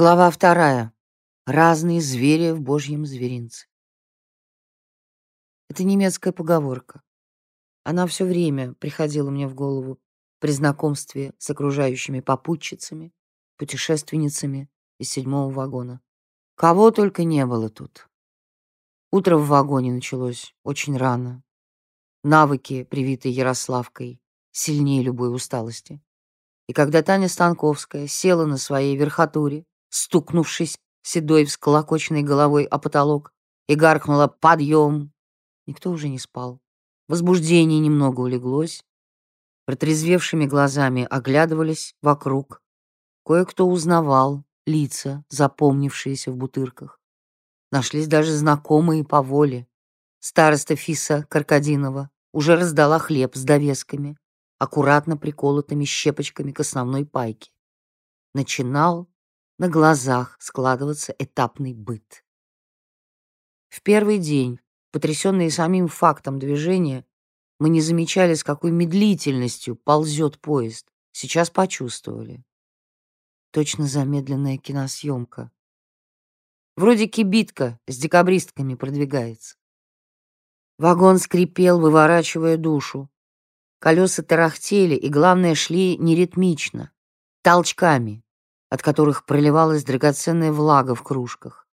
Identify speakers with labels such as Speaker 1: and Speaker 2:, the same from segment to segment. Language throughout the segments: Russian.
Speaker 1: Глава вторая. Разные звери в божьем зверинце. Это немецкая поговорка. Она все время приходила мне в голову при знакомстве с окружающими попутчицами, путешественницами из седьмого вагона. Кого только не было тут. Утро в вагоне началось очень рано. Навыки, привитые Ярославкой, сильнее любой усталости. И когда Таня Станковская села на своей верхотуре, стукнувшись седой всколокоченной головой о потолок, и гаркнула «Подъем!». Никто уже не спал. Возбуждение немного улеглось. Протрезвевшими глазами оглядывались вокруг. Кое-кто узнавал лица, запомнившиеся в бутырках. Нашлись даже знакомые по воле. Староста Фиса Каркадинова уже раздала хлеб с довесками, аккуратно приколотыми щепочками к основной пайке. Начинал на глазах складываться этапный быт. В первый день, потрясенные самим фактом движения, мы не замечали, с какой медлительностью ползет поезд. Сейчас почувствовали. Точно замедленная киносъемка. Вроде кибитка с декабристками продвигается. Вагон скрипел, выворачивая душу. Колеса тарахтели и, главное, шли неритмично, толчками, от которых проливалась драгоценная влага в кружках.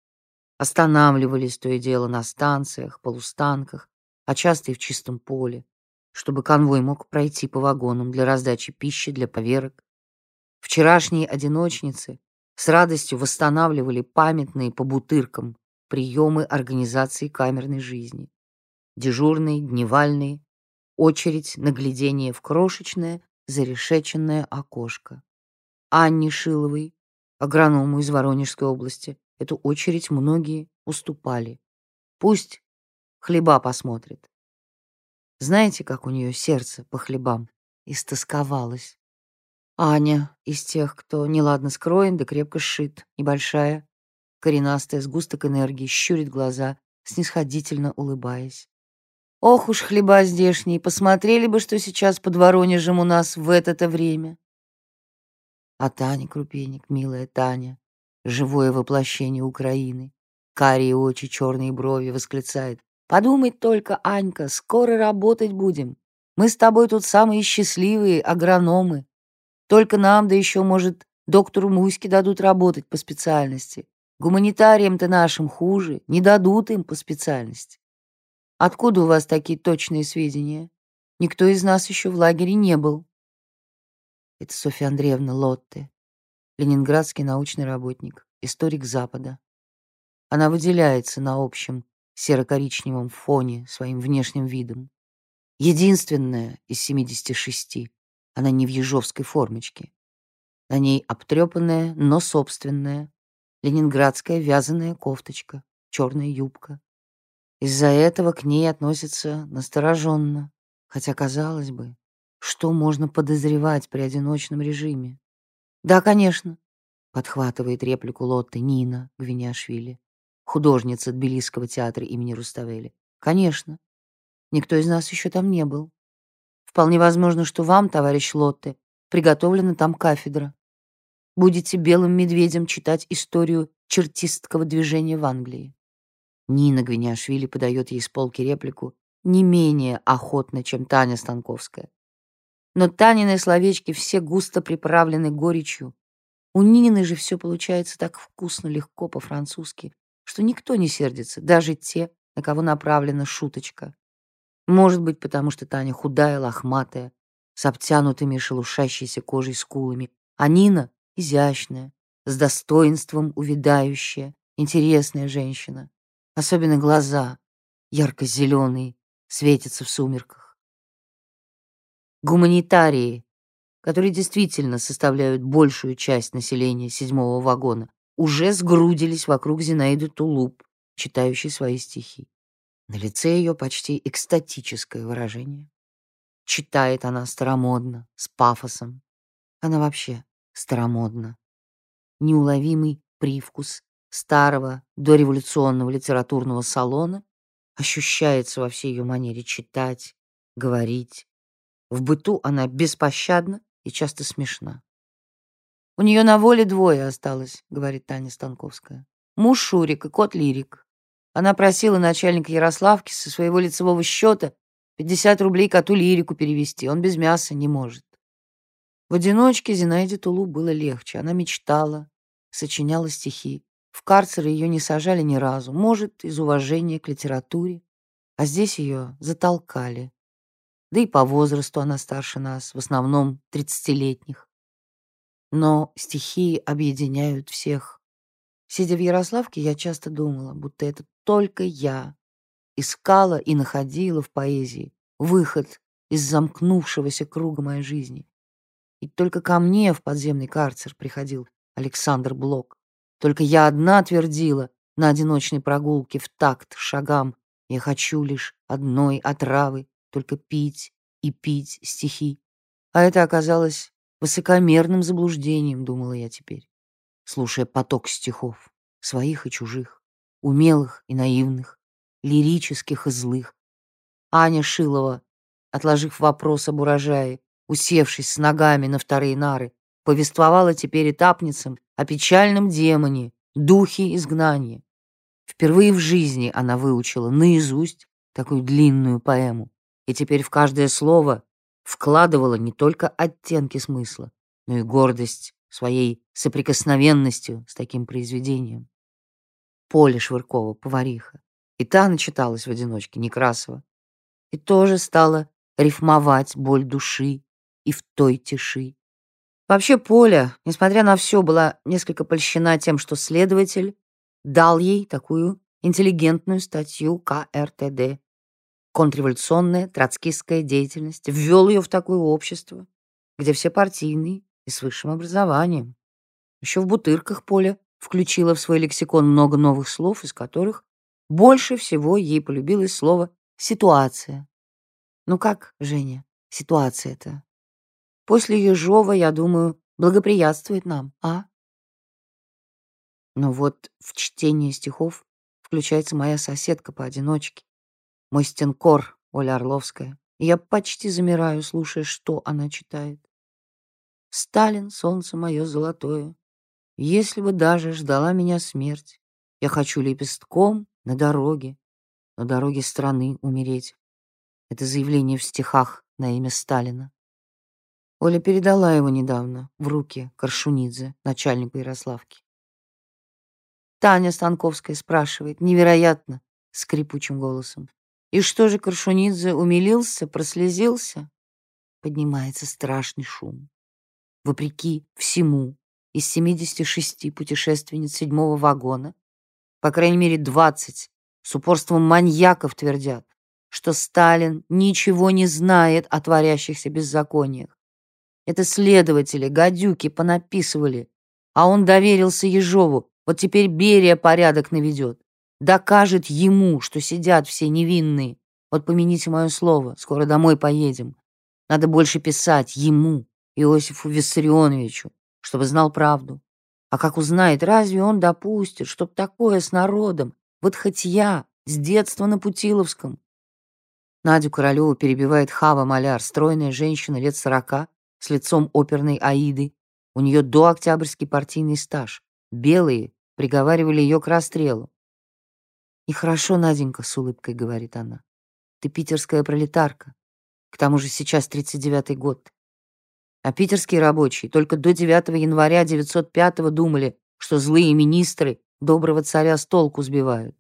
Speaker 1: Останавливались то и дело на станциях, полустанках, а часто и в чистом поле, чтобы конвой мог пройти по вагонам для раздачи пищи для поверок. Вчерашние одиночницы с радостью восстанавливали памятные по бутыркам приемы организации камерной жизни. Дежурные, дневальные, очередь на глядение в крошечное, зарешеченное окошко. Анне Шиловой, агроному из Воронежской области, эту очередь многие уступали. Пусть хлеба посмотрит. Знаете, как у нее сердце по хлебам истосковалось? Аня из тех, кто неладно скроен да крепко сшит, небольшая, коренастая, сгусток энергии, щурит глаза, снисходительно улыбаясь. Ох уж хлеба здешние, посмотрели бы, что сейчас под Воронежем у нас в это-то время. А Таня Крупеник, милая Таня, живое воплощение Украины, карие очи, черные брови, восклицает. «Подумай только, Анька, скоро работать будем. Мы с тобой тут самые счастливые агрономы. Только нам, да еще, может, доктору Муське дадут работать по специальности. Гуманитариям-то нашим хуже, не дадут им по специальности. Откуда у вас такие точные сведения? Никто из нас еще в лагере не был. Это Софья Андреевна Лотте, ленинградский научный работник, историк Запада. Она выделяется на общем серо-коричневом фоне своим внешним видом. Единственная из 76. Она не в ежовской формочке. На ней обтрепанная, но собственная, ленинградская вязаная кофточка, черная юбка. Из-за этого к ней относятся настороженно, хотя, казалось бы, что можно подозревать при одиночном режиме? Да, конечно, подхватывает реплику Лотты Нина Гвиняшвили, художница Тбилисского театра имени Руставели. Конечно. Никто из нас еще там не был. Вполне возможно, что вам, товарищ Лотте, приготовлена там кафедра. Будете белым медведем читать историю чертистского движения в Англии. Нина Гвиняшвили подает ей с полки реплику не менее охотно, чем Таня Станковская. Но Танины словечки все густо приправлены горечью. У Нины же все получается так вкусно, легко по-французски, что никто не сердится, даже те, на кого направлена шуточка. Может быть, потому что Таня худая, лохматая, с обтянутыми шелушащейся кожей скулами, а Нина изящная, с достоинством увядающая, интересная женщина. Особенно глаза, ярко-зеленые, светятся в сумерках. Гуманитарии, которые действительно составляют большую часть населения седьмого вагона, уже сгрудились вокруг Зинаиды Тулуп, читающей свои стихи. На лице ее почти экстатическое выражение. Читает она старомодно, с пафосом. Она вообще старомодна. Неуловимый привкус старого дореволюционного литературного салона ощущается во всей ее манере читать, говорить, в быту она беспощадна и часто смешна. У нее на воле двое осталось, говорит Таня Станковская. Муж Шурик и кот Лирик. Она просила начальника Ярославки со своего лицевого счета 50 рублей коту Лирику перевести. Он без мяса не может. В одиночке Зинаиде Тулу было легче. Она мечтала, сочиняла стихи. В карцер ее не сажали ни разу. Может, из уважения к литературе. А здесь ее затолкали. Да и по возрасту она старше нас, в основном тридцатилетних. Но стихи объединяют всех. Сидя в Ярославке, я часто думала, будто это только я искала и находила в поэзии выход из замкнувшегося круга моей жизни. И только ко мне в подземный карцер приходил Александр Блок. Только я одна твердила на одиночной прогулке в такт шагам. Я хочу лишь одной отравы, только пить и пить стихи. А это оказалось Высокомерным заблуждением, думала я теперь, слушая поток стихов, своих и чужих, умелых и наивных, лирических и злых. Аня Шилова, отложив вопрос об урожае, усевшись с ногами на вторые нары, повествовала теперь этапницам о печальном демоне, духе изгнания. Впервые в жизни она выучила наизусть такую длинную поэму, и теперь в каждое слово вкладывала не только оттенки смысла, но и гордость своей соприкосновенностью с таким произведением. Поле Швыркова, повариха. И та начиталась в одиночке Некрасова. И тоже стала рифмовать боль души и в той тиши. Вообще Поля, несмотря на все, была несколько польщена тем, что следователь дал ей такую интеллигентную статью КРТД контрреволюционная троцкистская деятельность ввел ее в такое общество, где все партийные и с высшим образованием. Еще в Бутырках Поля включила в свой лексикон много новых слов, из которых больше всего ей полюбилось слово «ситуация». Ну как, Женя, ситуация-то? После Ежова, я думаю, благоприятствует нам, а? Но вот в чтение стихов включается моя соседка поодиночке, мой стенкор, Оля Орловская. я почти замираю, слушая, что она читает. Сталин, солнце мое золотое, если бы даже ждала меня смерть, я хочу лепестком на дороге, на дороге страны умереть. Это заявление в стихах на имя Сталина. Оля передала его недавно в руки Коршунидзе, начальнику Ярославки. Таня Станковская спрашивает, невероятно, скрипучим голосом. И что же Крашунидзе умилился, прослезился? Поднимается страшный шум. Вопреки всему, из 76 путешественниц седьмого вагона, по крайней мере 20, с упорством маньяков твердят, что Сталин ничего не знает о творящихся беззакониях. Это следователи, гадюки понаписывали, а он доверился Ежову, вот теперь Берия порядок наведет докажет ему, что сидят все невинные. Вот помяните мое слово, скоро домой поедем. Надо больше писать ему, Иосифу Виссарионовичу, чтобы знал правду. А как узнает, разве он допустит, чтоб такое с народом? Вот хоть я, с детства на Путиловском. Надю Королеву перебивает Хава Маляр, стройная женщина лет сорока, с лицом оперной Аиды. У нее до октябрьский партийный стаж. Белые приговаривали ее к расстрелу. «Нехорошо, Наденька», — с улыбкой говорит она. «Ты питерская пролетарка. К тому же сейчас 39-й год. А питерские рабочие только до 9 января 905-го думали, что злые министры доброго царя с толку сбивают.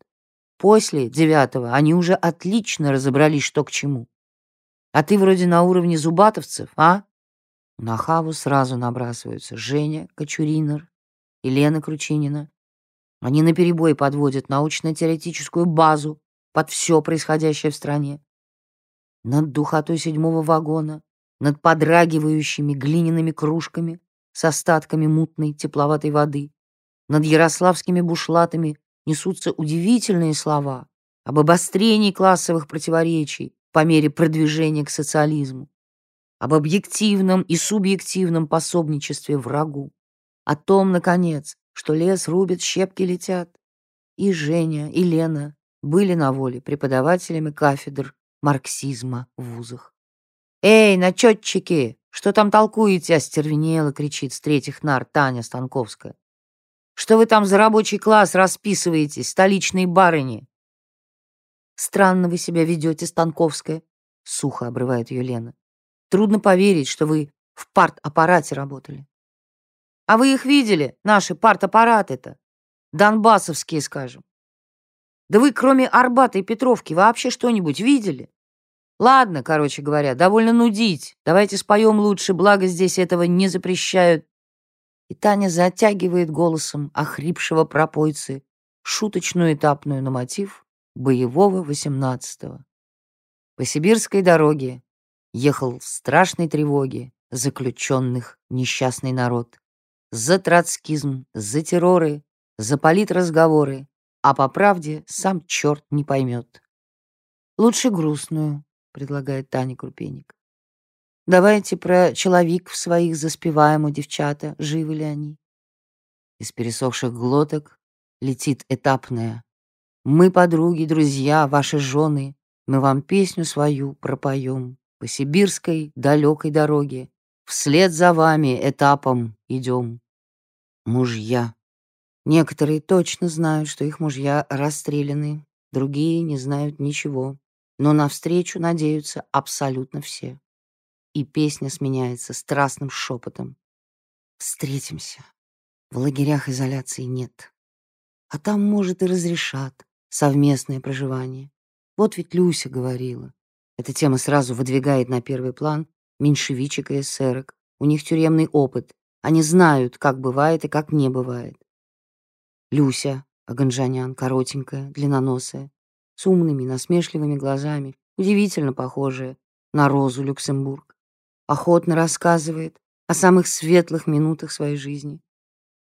Speaker 1: После 9-го они уже отлично разобрались, что к чему. А ты вроде на уровне зубатовцев, а?» На Хаву сразу набрасываются Женя Кочуринер и Лена Кручинина. Они наперебой подводят научно-теоретическую базу под все происходящее в стране. Над духотой седьмого вагона, над подрагивающими глиняными кружками с остатками мутной тепловатой воды, над ярославскими бушлатами несутся удивительные слова об обострении классовых противоречий по мере продвижения к социализму, об объективном и субъективном пособничестве врагу, о том, наконец, что лес рубит, щепки летят. И Женя, и Лена были на воле преподавателями кафедр марксизма в вузах. «Эй, начетчики, Что там толкуете, остервенело, кричит с третьих нар Таня Станковская. Что вы там за рабочий класс расписываетесь, столичные барыни? Странно вы себя ведете, Станковская, сухо обрывает ее Лена. Трудно поверить, что вы в парт-аппарате работали. А вы их видели, наши парт-аппараты-то? Донбассовские, скажем. Да вы, кроме Арбата и Петровки, вообще что-нибудь видели? Ладно, короче говоря, довольно нудить. Давайте споем лучше, благо здесь этого не запрещают. И Таня затягивает голосом охрипшего пропойцы шуточную этапную на мотив боевого восемнадцатого. По сибирской дороге ехал в страшной тревоге заключенных несчастный народ. За троцкизм, за терроры, за политразговоры, а по правде сам черт не поймет. Лучше грустную, предлагает Таня Крупеник. Давайте про человек в своих заспеваем у девчата, живы ли они. Из пересохших глоток летит этапная. Мы подруги, друзья, ваши жены, мы вам песню свою пропоем. По сибирской далекой дороге вслед за вами этапом идем. Мужья. Некоторые точно знают, что их мужья расстреляны, другие не знают ничего но навстречу надеются абсолютно все. И песня сменяется страстным шепотом. Встретимся. В лагерях изоляции нет. А там, может, и разрешат совместное проживание. Вот ведь Люся говорила. Эта тема сразу выдвигает на первый план меньшевичек и эсерок. У них тюремный опыт. Они знают, как бывает и как не бывает. Люся, Аганжанян, коротенькая, длинноносая, с умными, насмешливыми глазами, удивительно похожая на Розу Люксембург. Охотно рассказывает о самых светлых минутах своей жизни.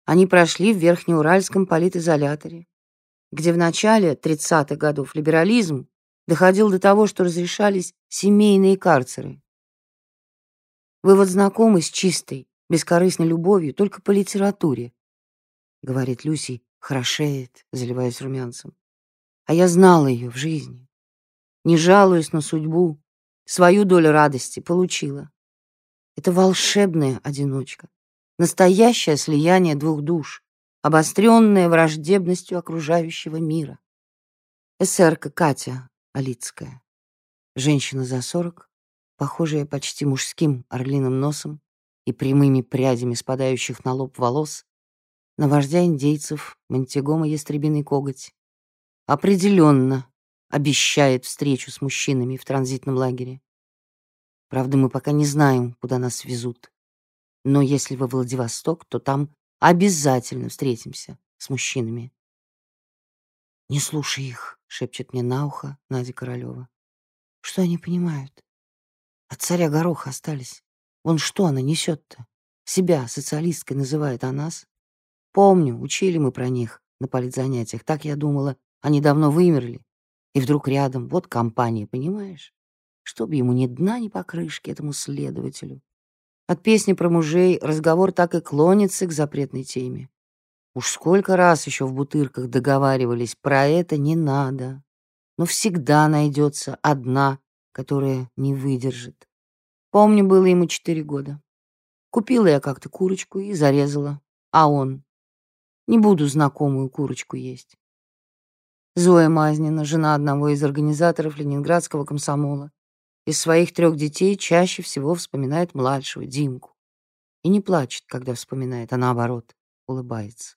Speaker 1: Они прошли в Верхнеуральском политизоляторе, где в начале 30-х годов либерализм доходил до того, что разрешались семейные карцеры. Вы вот знакомы с чистой, бескорыстной любовью только по литературе, говорит Люси, хорошеет, заливаясь румянцем. А я знала ее в жизни. Не жалуясь на судьбу, свою долю радости получила. Это волшебная одиночка, настоящее слияние двух душ, обостренное враждебностью окружающего мира. Эсерка Катя Алицкая, женщина за сорок, похожая почти мужским орлиным носом и прямыми прядями спадающих на лоб волос, на вождя индейцев Монтигома ястребиный коготь, определенно обещает встречу с мужчинами в транзитном лагере. Правда, мы пока не знаем, куда нас везут. Но если во Владивосток, то там обязательно встретимся с мужчинами. «Не слушай их», — шепчет мне на ухо Надя Королева. «Что они понимают? От царя гороха остались. Вон что она несет-то? Себя социалисткой называет, а нас? Помню, учили мы про них на политзанятиях. Так я думала, они давно вымерли. И вдруг рядом, вот компания, понимаешь? Чтоб ему ни дна, ни покрышки, этому следователю. От песни про мужей разговор так и клонится к запретной теме. Уж сколько раз еще в бутырках договаривались, про это не надо. Но всегда найдется одна, которая не выдержит. Помню, было ему четыре года. Купила я как-то курочку и зарезала. А он? Не буду знакомую курочку есть. Зоя Мазнина, жена одного из организаторов ленинградского комсомола, из своих трех детей чаще всего вспоминает младшего, Димку. И не плачет, когда вспоминает, а наоборот, улыбается.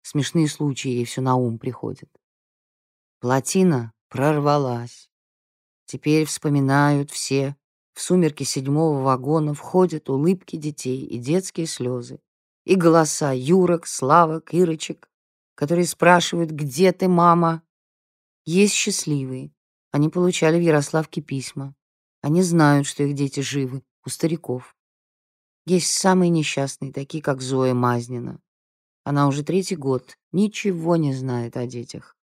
Speaker 1: Смешные случаи ей все на ум приходят. Плотина прорвалась. Теперь вспоминают все. В сумерки седьмого вагона входят улыбки детей и детские слезы, и голоса Юрок, Славок, Ирочек, которые спрашивают «Где ты, мама?». Есть счастливые. Они получали в Ярославке письма. Они знают, что их дети живы, у стариков. Есть самые несчастные, такие как Зоя Мазнина. Она уже третий год ничего не знает о детях.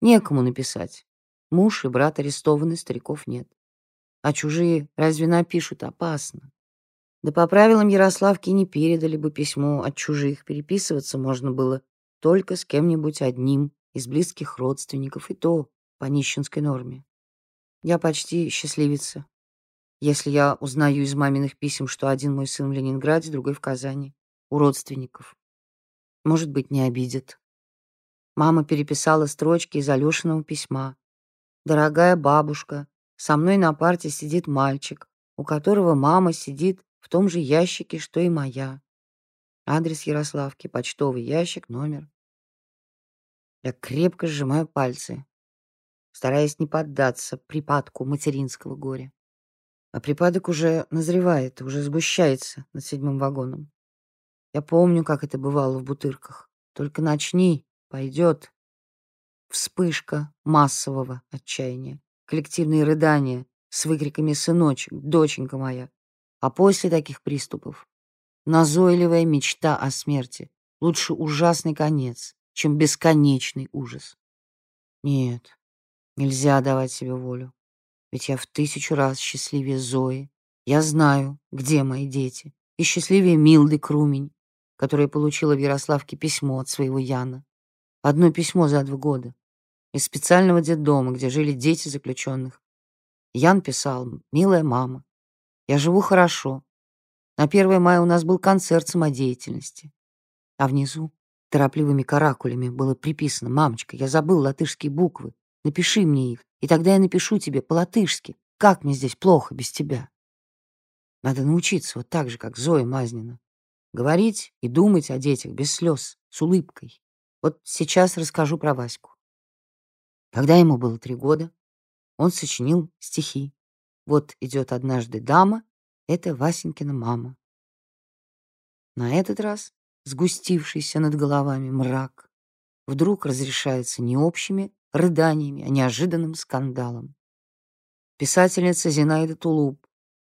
Speaker 1: Некому написать. Муж и брат арестованы, стариков нет. А чужие разве напишут опасно? Да по правилам Ярославки не передали бы письмо от чужих, переписываться можно было только с кем-нибудь одним из близких родственников, и то по нищенской норме. Я почти счастливица. если я узнаю из маминых писем, что один мой сын в Ленинграде, другой в Казани, у родственников. Может быть, не обидят. Мама переписала строчки из Алёшиного письма. «Дорогая бабушка, со мной на парте сидит мальчик, у которого мама сидит в том же ящике, что и моя. Адрес Ярославки, почтовый ящик, номер. Я крепко сжимаю пальцы, стараясь не поддаться припадку материнского горя. А припадок уже назревает, уже сгущается над седьмым вагоном. Я помню, как это бывало в Бутырках. Только начни, пойдет. Вспышка массового отчаяния, коллективные рыдания с выкриками «сыночек», «доченька моя». А после таких приступов назойливая мечта о смерти. Лучше ужасный конец, чем бесконечный ужас. Нет, нельзя давать себе волю. Ведь я в тысячу раз счастливее Зои. Я знаю, где мои дети. И счастливее Милды Крумень, которая получила в Ярославке письмо от своего Яна. Одно письмо за два года. Из специального детдома, где жили дети заключенных. Ян писал «Милая мама, я живу хорошо. На 1 мая у нас был концерт самодеятельности. А внизу торопливыми каракулями было приписано «Мамочка, я забыл латышские буквы. Напиши мне их, и тогда я напишу тебе по-латышски. Как мне здесь плохо без тебя?» Надо научиться вот так же, как Зоя Мазнина. Говорить и думать о детях без слез, с улыбкой. Вот сейчас расскажу про Ваську. Когда ему было три года, он сочинил стихи. Вот идет однажды дама, это Васенькина мама. На этот раз сгустившийся над головами мрак вдруг разрешается не общими рыданиями, а неожиданным скандалом. Писательница Зинаида Тулуп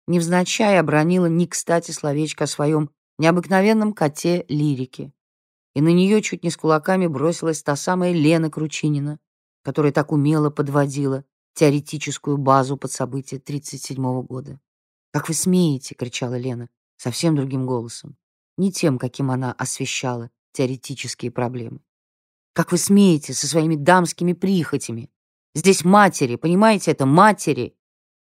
Speaker 1: невзначай обронила не кстати словечко о своем необыкновенном коте лирики, и на нее чуть не с кулаками бросилась та самая Лена Кручинина, которая так умело подводила теоретическую базу под события 1937 года. «Как вы смеете!» — кричала Лена совсем другим голосом не тем, каким она освещала теоретические проблемы. Как вы смеете со своими дамскими прихотями? Здесь матери, понимаете это, матери.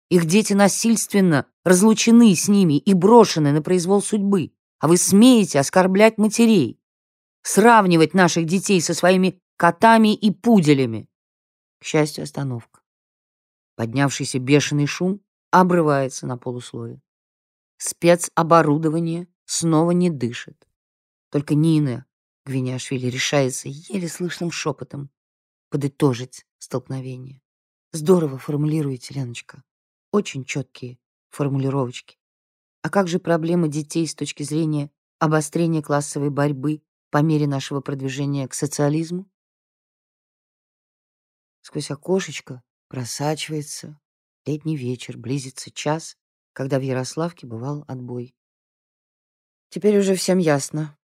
Speaker 1: Их дети насильственно разлучены с ними и брошены на произвол судьбы. А вы смеете оскорблять матерей, сравнивать наших детей со своими котами и пуделями. К счастью, остановка. Поднявшийся бешеный шум обрывается на полуслове. Спецоборудование снова не дышит. Только Нина Гвиняшвили решается еле слышным шепотом подытожить столкновение. Здорово формулируете, Леночка. Очень четкие формулировочки. А как же проблемы детей с точки зрения обострения классовой борьбы по мере нашего продвижения к социализму? Сквозь окошечко просачивается летний вечер, близится час, когда в Ярославке бывал отбой. Теперь уже всем ясно.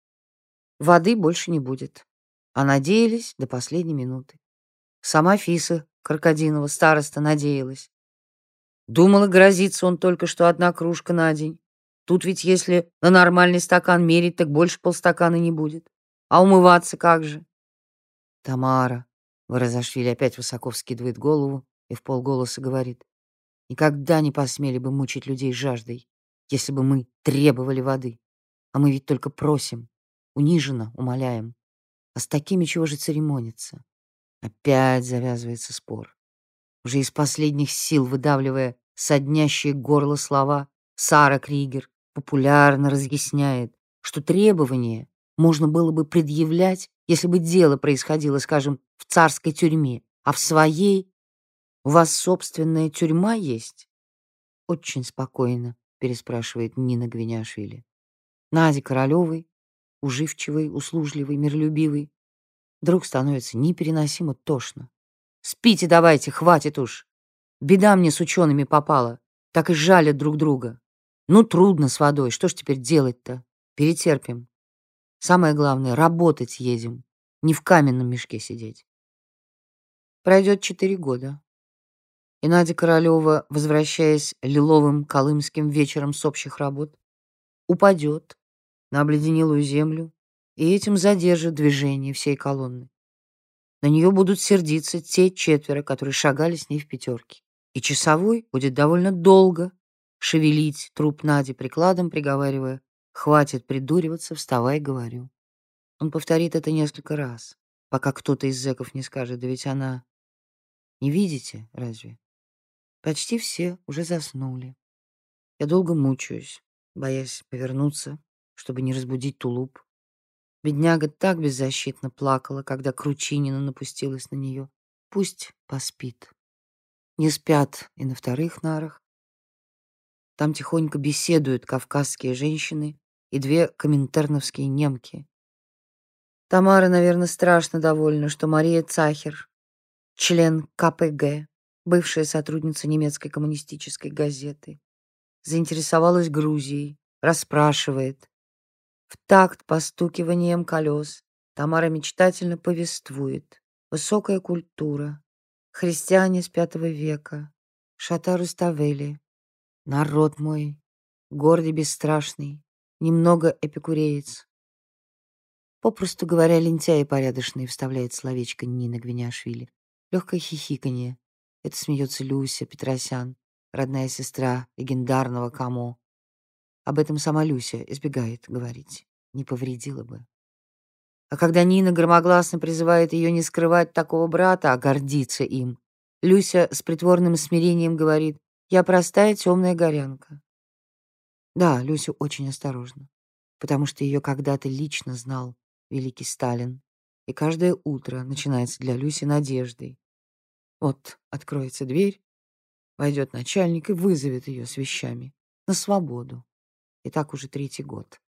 Speaker 1: Воды больше не будет. А надеялись до последней минуты. Сама Фиса Крокодинова, староста, надеялась. Думала, грозится он только что одна кружка на день. Тут ведь если на нормальный стакан мерить, так больше полстакана не будет. А умываться как же? Тамара, Воразашвили опять высоко вскидывает голову и в полголоса говорит. Никогда не посмели бы мучить людей жаждой, если бы мы требовали воды. А мы ведь только просим, униженно умоляем. А с такими чего же церемониться? Опять завязывается спор. Уже из последних сил выдавливая соднящие горло слова, Сара Кригер популярно разъясняет, что требования можно было бы предъявлять, если бы дело происходило, скажем, в царской тюрьме, а в своей у вас собственная тюрьма есть? Очень спокойно переспрашивает Нина Гвиняшвили. Наде Королевой, уживчивой, услужливой, миролюбивой, вдруг становится непереносимо тошно. «Спите давайте, хватит уж! Беда мне с учеными попала, так и жалят друг друга. Ну, трудно с водой, что ж теперь делать-то? Перетерпим. Самое главное, работать едем, не в каменном мешке сидеть». Пройдет четыре года. И Надя Королева, возвращаясь лиловым колымским вечером с общих работ, упадет на обледенелую землю и этим задержит движение всей колонны. На нее будут сердиться те четверо, которые шагали с ней в пятерке. И часовой будет довольно долго шевелить труп Нади прикладом, приговаривая «Хватит придуриваться, вставай, говорю». Он повторит это несколько раз, пока кто-то из зэков не скажет, да ведь она... Не видите, разве? Почти все уже заснули. Я долго мучаюсь, боясь повернуться, чтобы не разбудить тулуп. Бедняга так беззащитно плакала, когда Кручинина напустилась на нее. Пусть поспит. Не спят и на вторых нарах. Там тихонько беседуют кавказские женщины и две коминтерновские немки. Тамара, наверное, страшно довольна, что Мария Цахер, член КПГ, бывшая сотрудница немецкой коммунистической газеты, заинтересовалась Грузией, расспрашивает. В такт постукиванием колес Тамара мечтательно повествует. Высокая культура, христиане с пятого века, Шатару Ставели, народ мой, гордый бесстрашный, немного эпикуреец, Попросту говоря, лентяй порядочный, вставляет словечко Нина Гвиняшвили. Легкое хихиканье. Это смеется Люся Петросян, родная сестра легендарного Камо. Об этом сама Люся избегает говорить. Не повредила бы. А когда Нина громогласно призывает ее не скрывать такого брата, а гордиться им, Люся с притворным смирением говорит «Я простая темная горянка». Да, Люся очень осторожна, потому что ее когда-то лично знал великий Сталин. И каждое утро начинается для Люси надеждой. Вот откроется дверь, войдет начальник и вызовет ее с вещами на свободу. И так уже третий год.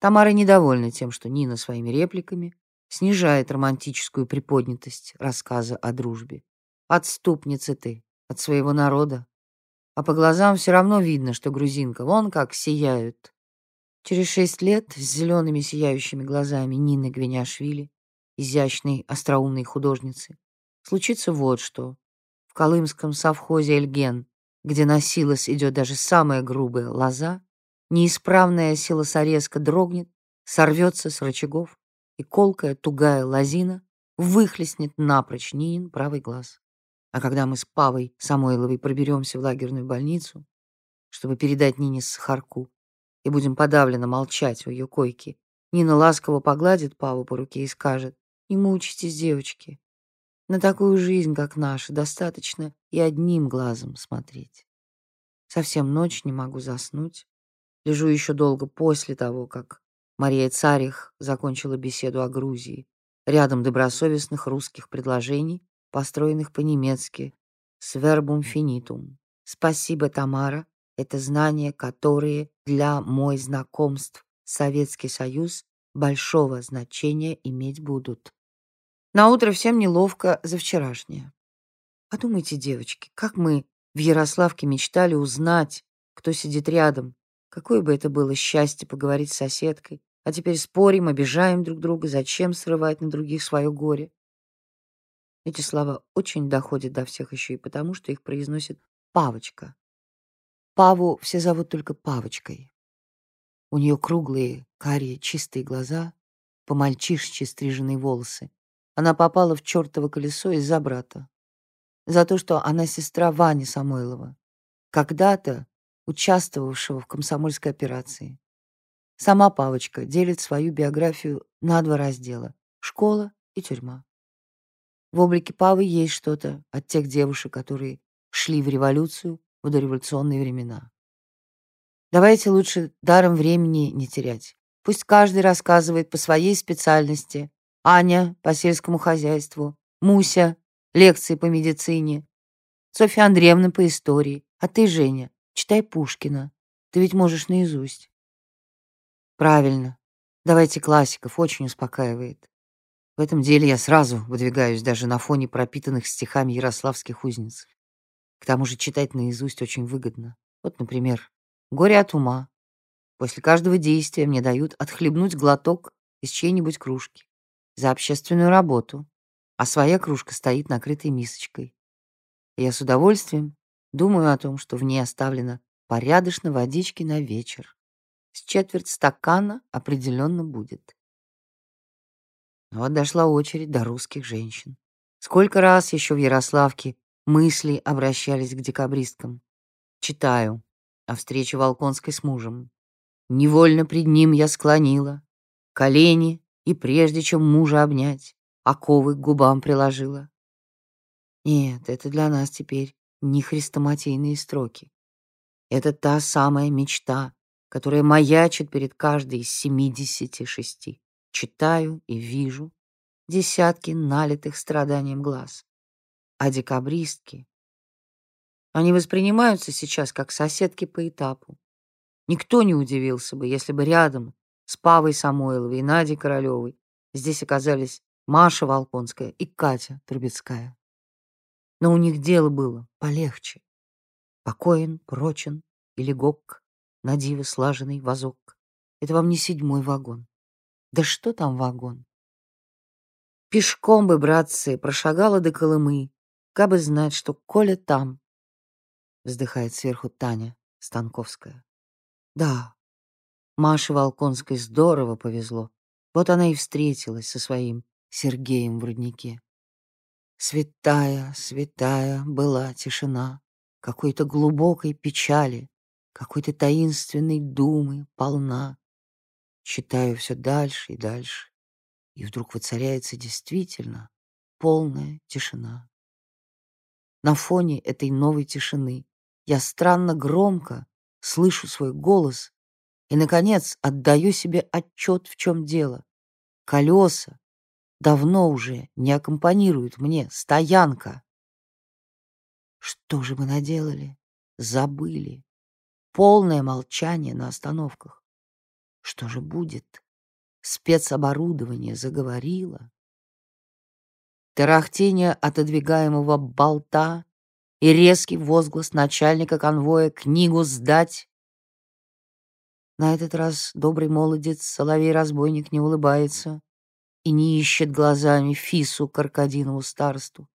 Speaker 1: Тамара недовольна тем, что Нина своими репликами снижает романтическую приподнятость рассказа о дружбе. Отступница ты от своего народа. А по глазам все равно видно, что грузинка вон как сияют. Через шесть лет с зелеными сияющими глазами Нины Гвиняшвили, изящной, остроумной художницы, случится вот что. В колымском совхозе Эльген, где на силос идет даже самая грубая лоза, неисправная силосорезка дрогнет, сорвется с рычагов, и колкая тугая лозина выхлестнет напрочь Нинин правый глаз. А когда мы с Павой Самойловой проберемся в лагерную больницу, чтобы передать Нине сахарку, и будем подавленно молчать у ее койки, Нина ласково погладит Паву по руке и скажет, «Не мучитесь, девочки. На такую жизнь, как наша, достаточно и одним глазом смотреть. Совсем ночь не могу заснуть. Лежу еще долго после того, как Мария Царих закончила беседу о Грузии. Рядом добросовестных русских предложений, построенных по-немецки, с вербум финитум. Спасибо, Тамара, это знания, которые для мой знакомств Советский Союз большого значения иметь будут. На утро всем неловко за вчерашнее. Подумайте, девочки, как мы в Ярославке мечтали узнать, кто сидит рядом. Какое бы это было счастье поговорить с соседкой. А теперь спорим, обижаем друг друга, зачем срывать на других свое горе. Эти слова очень доходят до всех еще и потому, что их произносит Павочка, Паву все зовут только Павочкой. У нее круглые, карие, чистые глаза, по-мальчишечьи стриженные волосы. Она попала в чертово колесо из-за брата. За то, что она сестра Вани Самойлова, когда-то участвовавшего в комсомольской операции. Сама Павочка делит свою биографию на два раздела — школа и тюрьма. В облике Павы есть что-то от тех девушек, которые шли в революцию в дореволюционные времена. Давайте лучше даром времени не терять. Пусть каждый рассказывает по своей специальности. Аня — по сельскому хозяйству, Муся — лекции по медицине, Софья Андреевна — по истории. А ты, Женя, читай Пушкина. Ты ведь можешь наизусть. Правильно. Давайте классиков, очень успокаивает. В этом деле я сразу выдвигаюсь даже на фоне пропитанных стихами ярославских узниц. К тому же читать наизусть очень выгодно. Вот, например, «Горе от ума». После каждого действия мне дают отхлебнуть глоток из чьей-нибудь кружки за общественную работу, а своя кружка стоит накрытой мисочкой. И я с удовольствием думаю о том, что в ней оставлено порядочно водички на вечер. С четверть стакана определенно будет. Вот дошла очередь до русских женщин. Сколько раз еще в Ярославке Мысли обращались к декабристкам. Читаю. о встрече Волконской с мужем. Невольно пред ним я склонила колени, и прежде чем мужа обнять, оковы к губам приложила. Нет, это для нас теперь не хрестоматийные строки. Это та самая мечта, которая маячит перед каждой из семидесяти шести. Читаю и вижу десятки налитых страданием глаз. А декабристки, они воспринимаются сейчас как соседки по этапу. Никто не удивился бы, если бы рядом с Павой Самойловой и Надей Королевой здесь оказались Маша Волконская и Катя Трубецкая. Но у них дело было полегче. Покоен, прочен и легок, на диво слаженный вазок. Это вам не седьмой вагон. Да что там вагон? Пешком бы, братцы, прошагала до Колымы, кабы знать, что Коля там. Вздыхает сверху Таня Станковская. Да, Маше Волконской здорово повезло. Вот она и встретилась со своим Сергеем в руднике. Святая, святая была тишина, какой-то глубокой печали, какой-то таинственной думы полна. Читаю все дальше и дальше, и вдруг воцаряется действительно полная тишина. На фоне этой новой тишины я странно громко слышу свой голос и, наконец, отдаю себе отчет, в чем дело. Колеса, давно уже не аккомпанирует мне стоянка. Что же мы наделали? Забыли. Полное молчание на остановках. Что же будет? Спецоборудование заговорило. Тарахтение отодвигаемого болта и резкий возглас начальника конвоя «Книгу сдать!» На этот раз добрый молодец, соловей-разбойник, не улыбается, и не ищет глазами Фису Каркадинову старосту.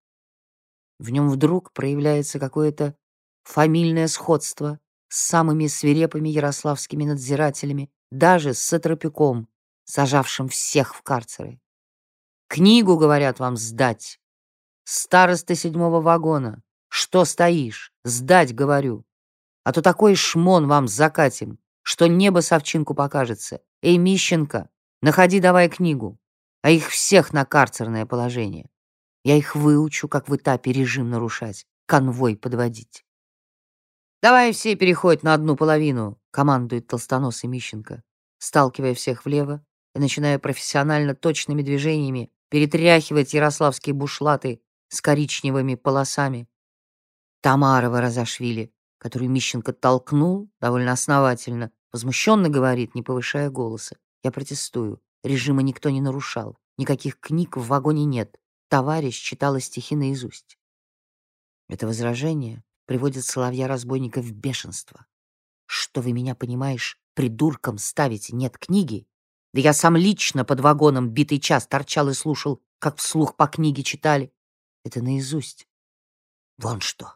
Speaker 1: В нем вдруг проявляется какое-то фамильное сходство с самыми свирепыми ярославскими надзирателями, даже с Сатропиком, сажавшим всех в карцеры. Книгу, говорят, вам сдать. Староста седьмого вагона. Что стоишь? Сдать, говорю. А то такой шмон вам закатим, что небо совчинку покажется. Эй, Мищенко, находи давай книгу а их всех на карцерное положение. Я их выучу, как в этапе режим нарушать, конвой подводить. «Давай все переходят на одну половину», — командует толстоносый Мищенко, сталкивая всех влево и начиная профессионально точными движениями перетряхивать ярославские бушлаты с коричневыми полосами. Тамара Разошвили, которую Мищенко толкнул довольно основательно, возмущенно говорит, не повышая голоса. Я протестую. Режима никто не нарушал. Никаких книг в вагоне нет. Товарищ читала стихи наизусть. Это возражение приводит соловья-разбойника в бешенство. Что вы меня, понимаешь, придурком ставите? Нет книги? Да я сам лично под вагоном битый час торчал и слушал, как вслух по книге читали. Это наизусть. Вон что.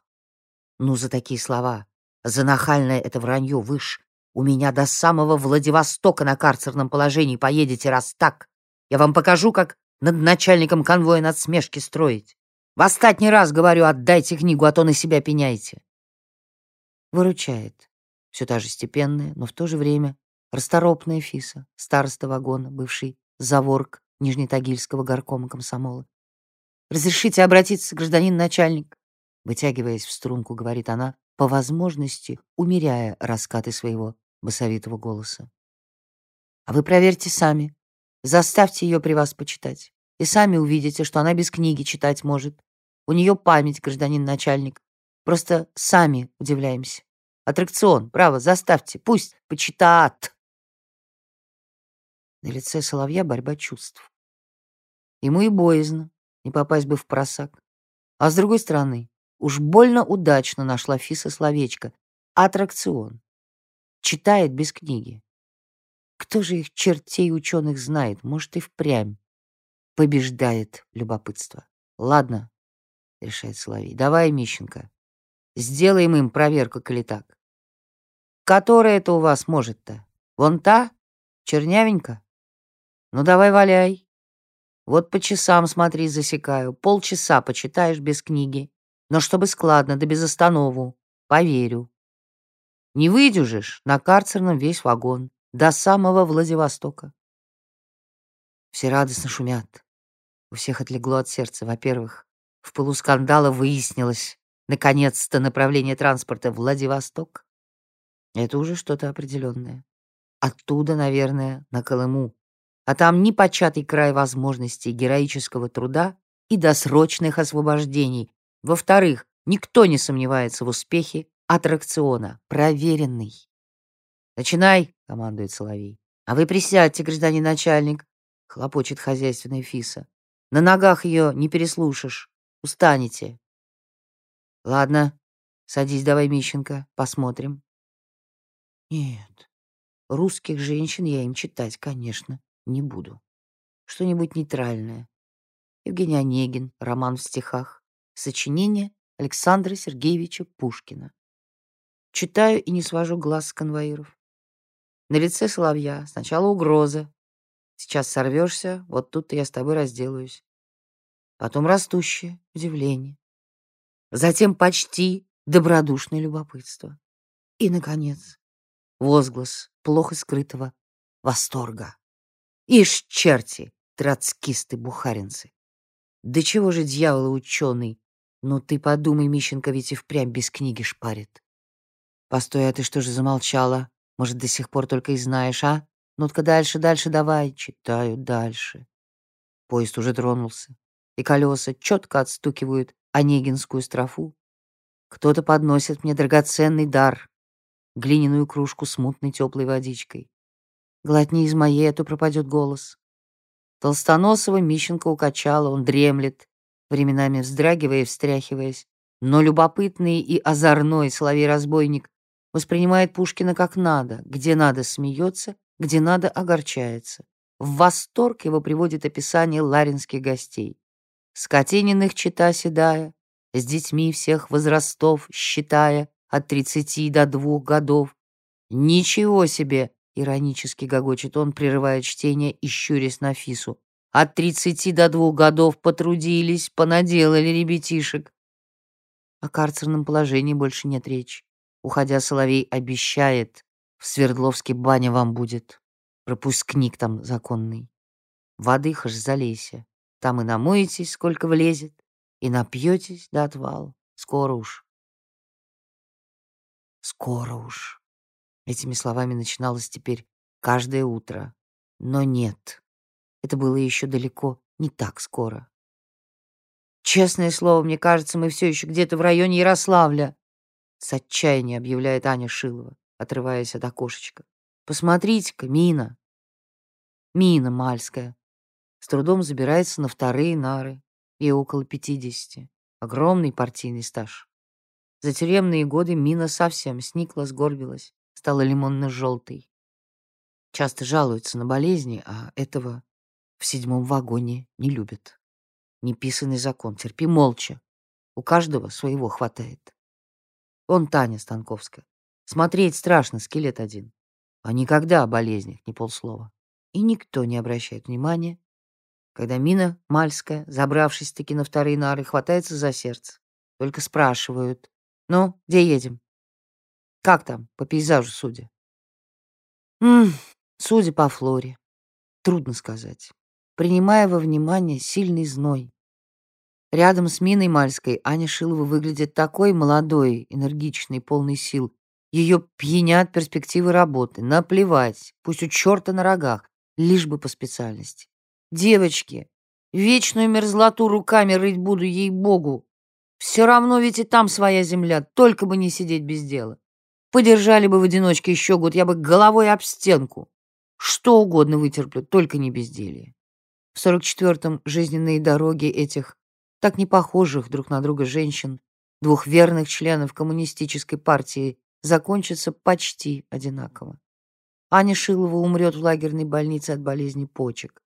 Speaker 1: Ну, за такие слова. За нахальное это вранье, выш. У меня до самого Владивостока на карцерном положении поедете, раз так. Я вам покажу, как над начальником конвоя надсмешки строить. В остатний раз говорю, отдайте книгу, а то на себя пеняйте. Выручает. Все та же степенная, но в то же время расторопная Фиса, староста вагона, бывший заворк Нижнетагильского горкома комсомола. «Разрешите обратиться, гражданин начальник?» Вытягиваясь в струнку, говорит она, по возможности умеряя раскаты своего басовитого голоса. А вы проверьте сами. Заставьте ее при вас почитать. И сами увидите, что она без книги читать может. У нее память, гражданин начальник. Просто сами удивляемся. Аттракцион, право, заставьте, пусть почитает. На лице соловья борьба чувств. Ему и боязно, не попасть бы в просак. А с другой стороны, уж больно удачно нашла Фиса словечко. Аттракцион читает без книги. Кто же их чертей ученых знает? Может, и впрямь побеждает любопытство. Ладно, решает Соловей. Давай, Мищенко, сделаем им проверку, коли так. Которая это у вас может-то? Вон та? Чернявенька? Ну, давай валяй. Вот по часам смотри, засекаю. Полчаса почитаешь без книги. Но чтобы складно, да без останову. Поверю. Не выдюжишь на карцерном весь вагон до самого Владивостока. Все радостно шумят. У всех отлегло от сердца. Во-первых, в пылу скандала выяснилось, наконец-то, направление транспорта Владивосток. Это уже что-то определенное. Оттуда, наверное, на Колыму. А там ни початый край возможностей героического труда и досрочных освобождений. Во-вторых, никто не сомневается в успехе аттракциона. Проверенный. «Начинай!» — командует Соловей. «А вы присядьте, гражданин начальник!» — хлопочет хозяйственная Фиса. На ногах ее не переслушаешь. Устанете. Ладно, садись давай, Мищенко, посмотрим. Нет, русских женщин я им читать, конечно, не буду. Что-нибудь нейтральное. Евгений Онегин, роман в стихах. Сочинение Александра Сергеевича Пушкина. Читаю и не свожу глаз с конвоиров. На лице соловья сначала угроза, Сейчас сорвешься, вот тут я с тобой разделаюсь. Потом растущее удивление. Затем почти добродушное любопытство. И, наконец, возглас плохо скрытого восторга. Ишь, черти, троцкисты-бухаринцы! Да чего же дьявола ученый? Ну ты подумай, Мищенко ведь и впрямь без книги шпарит. Постой, а ты что же замолчала? Может, до сих пор только и знаешь, а? Ну-ка дальше, дальше давай. Читаю дальше. Поезд уже тронулся, и колеса четко отстукивают Онегинскую строфу. Кто-то подносит мне драгоценный дар, глиняную кружку с мутной теплой водичкой. Глотни из моей, а то пропадет голос. Толстоносого Мищенко укачала, он дремлет, временами вздрагивая и встряхиваясь. Но любопытный и озорной соловей-разбойник воспринимает Пушкина как надо, где надо смеется, где надо огорчается. В восторг его приводит описание ларинских гостей. Скотининых чита седая, с детьми всех возрастов, считая от тридцати до двух годов. Ничего себе! Иронически гогочет он, прерывая чтение и щурясь на Фису. От тридцати до двух годов потрудились, понаделали ребятишек. О карцерном положении больше нет речи. Уходя, Соловей обещает, в Свердловске баня вам будет. Пропускник там законный. Воды хоть залейся. Там и намоетесь, сколько влезет, и напьетесь до отвала. Скоро уж. Скоро уж. Этими словами начиналось теперь каждое утро. Но нет, это было еще далеко не так скоро. Честное слово, мне кажется, мы все еще где-то в районе Ярославля. С отчаянием объявляет Аня Шилова отрываясь от окошечка. «Посмотрите-ка, Мина!» Мина Мальская. С трудом забирается на вторые нары. Ей около пятидесяти. Огромный партийный стаж. За тюремные годы Мина совсем сникла, сгорбилась, стала лимонно-желтой. Часто жалуется на болезни, а этого в седьмом вагоне не любят. Неписанный закон. Терпи молча. У каждого своего хватает. Он Таня Станковская. Смотреть страшно, скелет один. А никогда о болезнях ни полслова. И никто не обращает внимания, когда Мина Мальская, забравшись-таки на вторые нары, хватается за сердце. Только спрашивают, ну, где едем? Как там, по пейзажу судя? М судя по флоре. Трудно сказать. Принимая во внимание сильный зной. Рядом с Миной Мальской Аня Шилова выглядит такой молодой, энергичной, полной сил, ее пьянят перспективы работы. Наплевать, пусть у черта на рогах, лишь бы по специальности. Девочки, вечную мерзлоту руками рыть буду, ей-богу. Все равно ведь и там своя земля, только бы не сидеть без дела. Подержали бы в одиночке еще год, я бы головой об стенку. Что угодно вытерплю, только не безделье. В сорок четвертом жизненные дороги этих так не похожих друг на друга женщин, двух верных членов коммунистической партии, закончится почти одинаково. Аня Шилова умрет в лагерной больнице от болезни почек,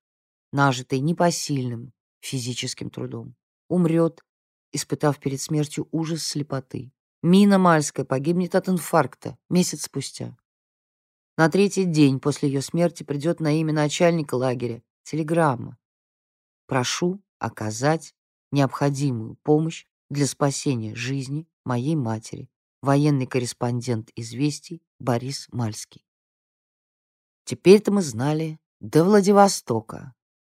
Speaker 1: нажитой непосильным физическим трудом. Умрет, испытав перед смертью ужас слепоты. Мина Мальская погибнет от инфаркта месяц спустя. На третий день после ее смерти придет на имя начальника лагеря телеграмма. Прошу оказать необходимую помощь для спасения жизни моей матери военный корреспондент «Известий» Борис Мальский. Теперь-то мы знали до Владивостока.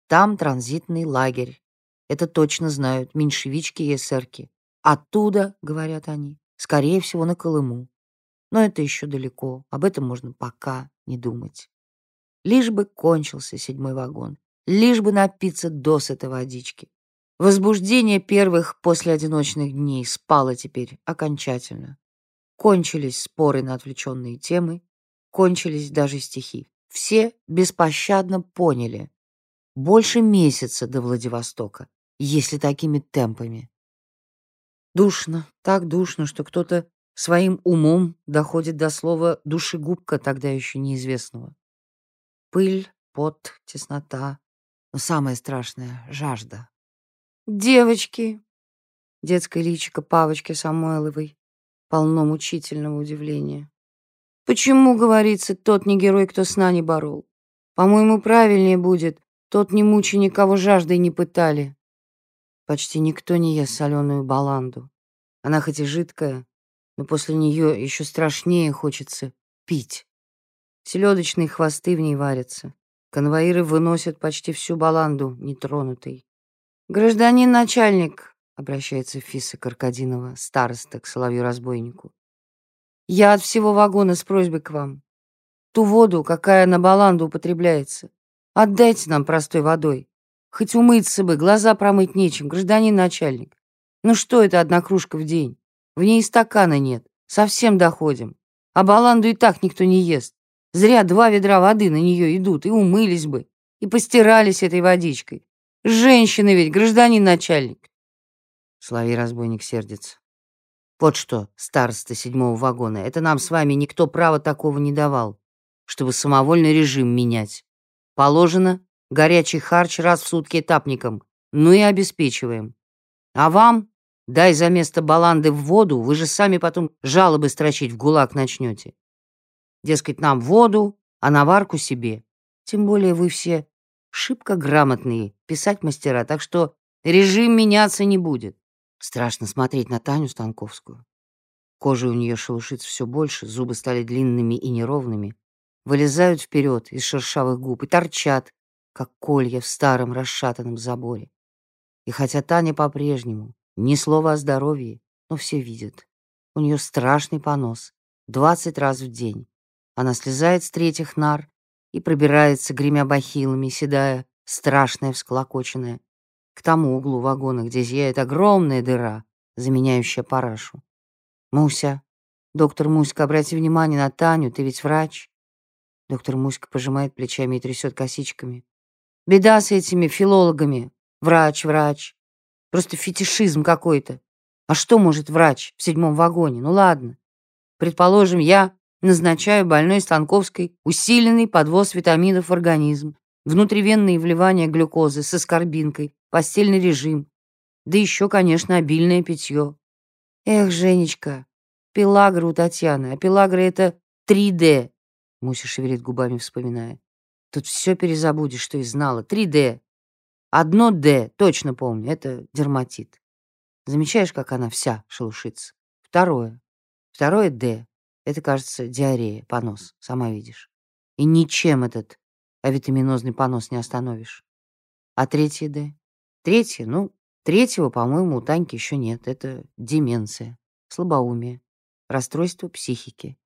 Speaker 1: Там транзитный лагерь. Это точно знают меньшевички и эсерки. Оттуда, говорят они, скорее всего, на Колыму. Но это еще далеко, об этом можно пока не думать. Лишь бы кончился седьмой вагон, лишь бы напиться досыта водички. Возбуждение первых после одиночных дней спало теперь окончательно. Кончились споры на отвлеченные темы, кончились даже стихи. Все беспощадно поняли. Больше месяца до Владивостока, если такими темпами. Душно, так душно, что кто-то своим умом доходит до слова «душегубка» тогда еще неизвестного. Пыль, пот, теснота, но самое страшное — жажда. «Девочки!» Детское личико Павочки Самойловой полно мучительного удивления. «Почему, говорится, тот не герой, кто сна не борол? По-моему, правильнее будет, тот не мучи никого жаждой не пытали». Почти никто не ест соленую баланду. Она хоть и жидкая, но после нее еще страшнее хочется пить. Селедочные хвосты в ней варятся. Конвоиры выносят почти всю баланду нетронутой. «Гражданин начальник», — обращается Фиса Каркадинова, староста, к соловью-разбойнику. «Я от всего вагона с просьбой к вам. Ту воду, какая на баланду употребляется, отдайте нам простой водой. Хоть умыться бы, глаза промыть нечем, гражданин начальник. Ну что это одна кружка в день? В ней стакана нет. Совсем доходим. А баланду и так никто не ест. Зря два ведра воды на нее идут, и умылись бы, и постирались этой водичкой. Женщины ведь, гражданин начальник. Соловей-разбойник сердится. Вот что, староста седьмого вагона, это нам с вами никто права такого не давал, чтобы самовольный режим менять. Положено горячий харч раз в сутки этапникам, ну и обеспечиваем. А вам дай за место баланды в воду, вы же сами потом жалобы строчить в гулаг начнете. Дескать, нам воду, а наварку себе. Тем более вы все шибко грамотные, писать мастера, так что режим меняться не будет. Страшно смотреть на Таню Станковскую. Кожа у нее шелушится все больше, зубы стали длинными и неровными, вылезают вперед из шершавых губ и торчат, как колья в старом расшатанном заборе. И хотя Таня по-прежнему ни слова о здоровье, но все видят. У нее страшный понос, двадцать раз в день. Она слезает с третьих нар и пробирается, гремя бахилами, седая, страшная, всклокоченная, к тому углу вагона, где зияет огромная дыра, заменяющая парашу. «Муся, доктор Муська, обрати внимание на Таню, ты ведь врач?» Доктор Муська пожимает плечами и трясет косичками. Беда с этими филологами. Врач, врач. Просто фетишизм какой-то. А что может врач в седьмом вагоне? Ну ладно. Предположим, я назначаю больной Станковской усиленный подвоз витаминов в организм, внутривенные вливания глюкозы с аскорбинкой, постельный режим. Да еще, конечно, обильное питье. Эх, Женечка, пелагра у Татьяны, а пелагра — это 3D. Муся шевелит губами, вспоминая. Тут все перезабудешь, что и знала. 3D. Одно D, точно помню, это дерматит. Замечаешь, как она вся шелушится? Второе. Второе D. Это, кажется, диарея, понос, сама видишь. И ничем этот авитаминозный понос не остановишь. А третье D? Третье, ну, третьего, по-моему, у Таньки еще нет. Это деменция, слабоумие, расстройство психики.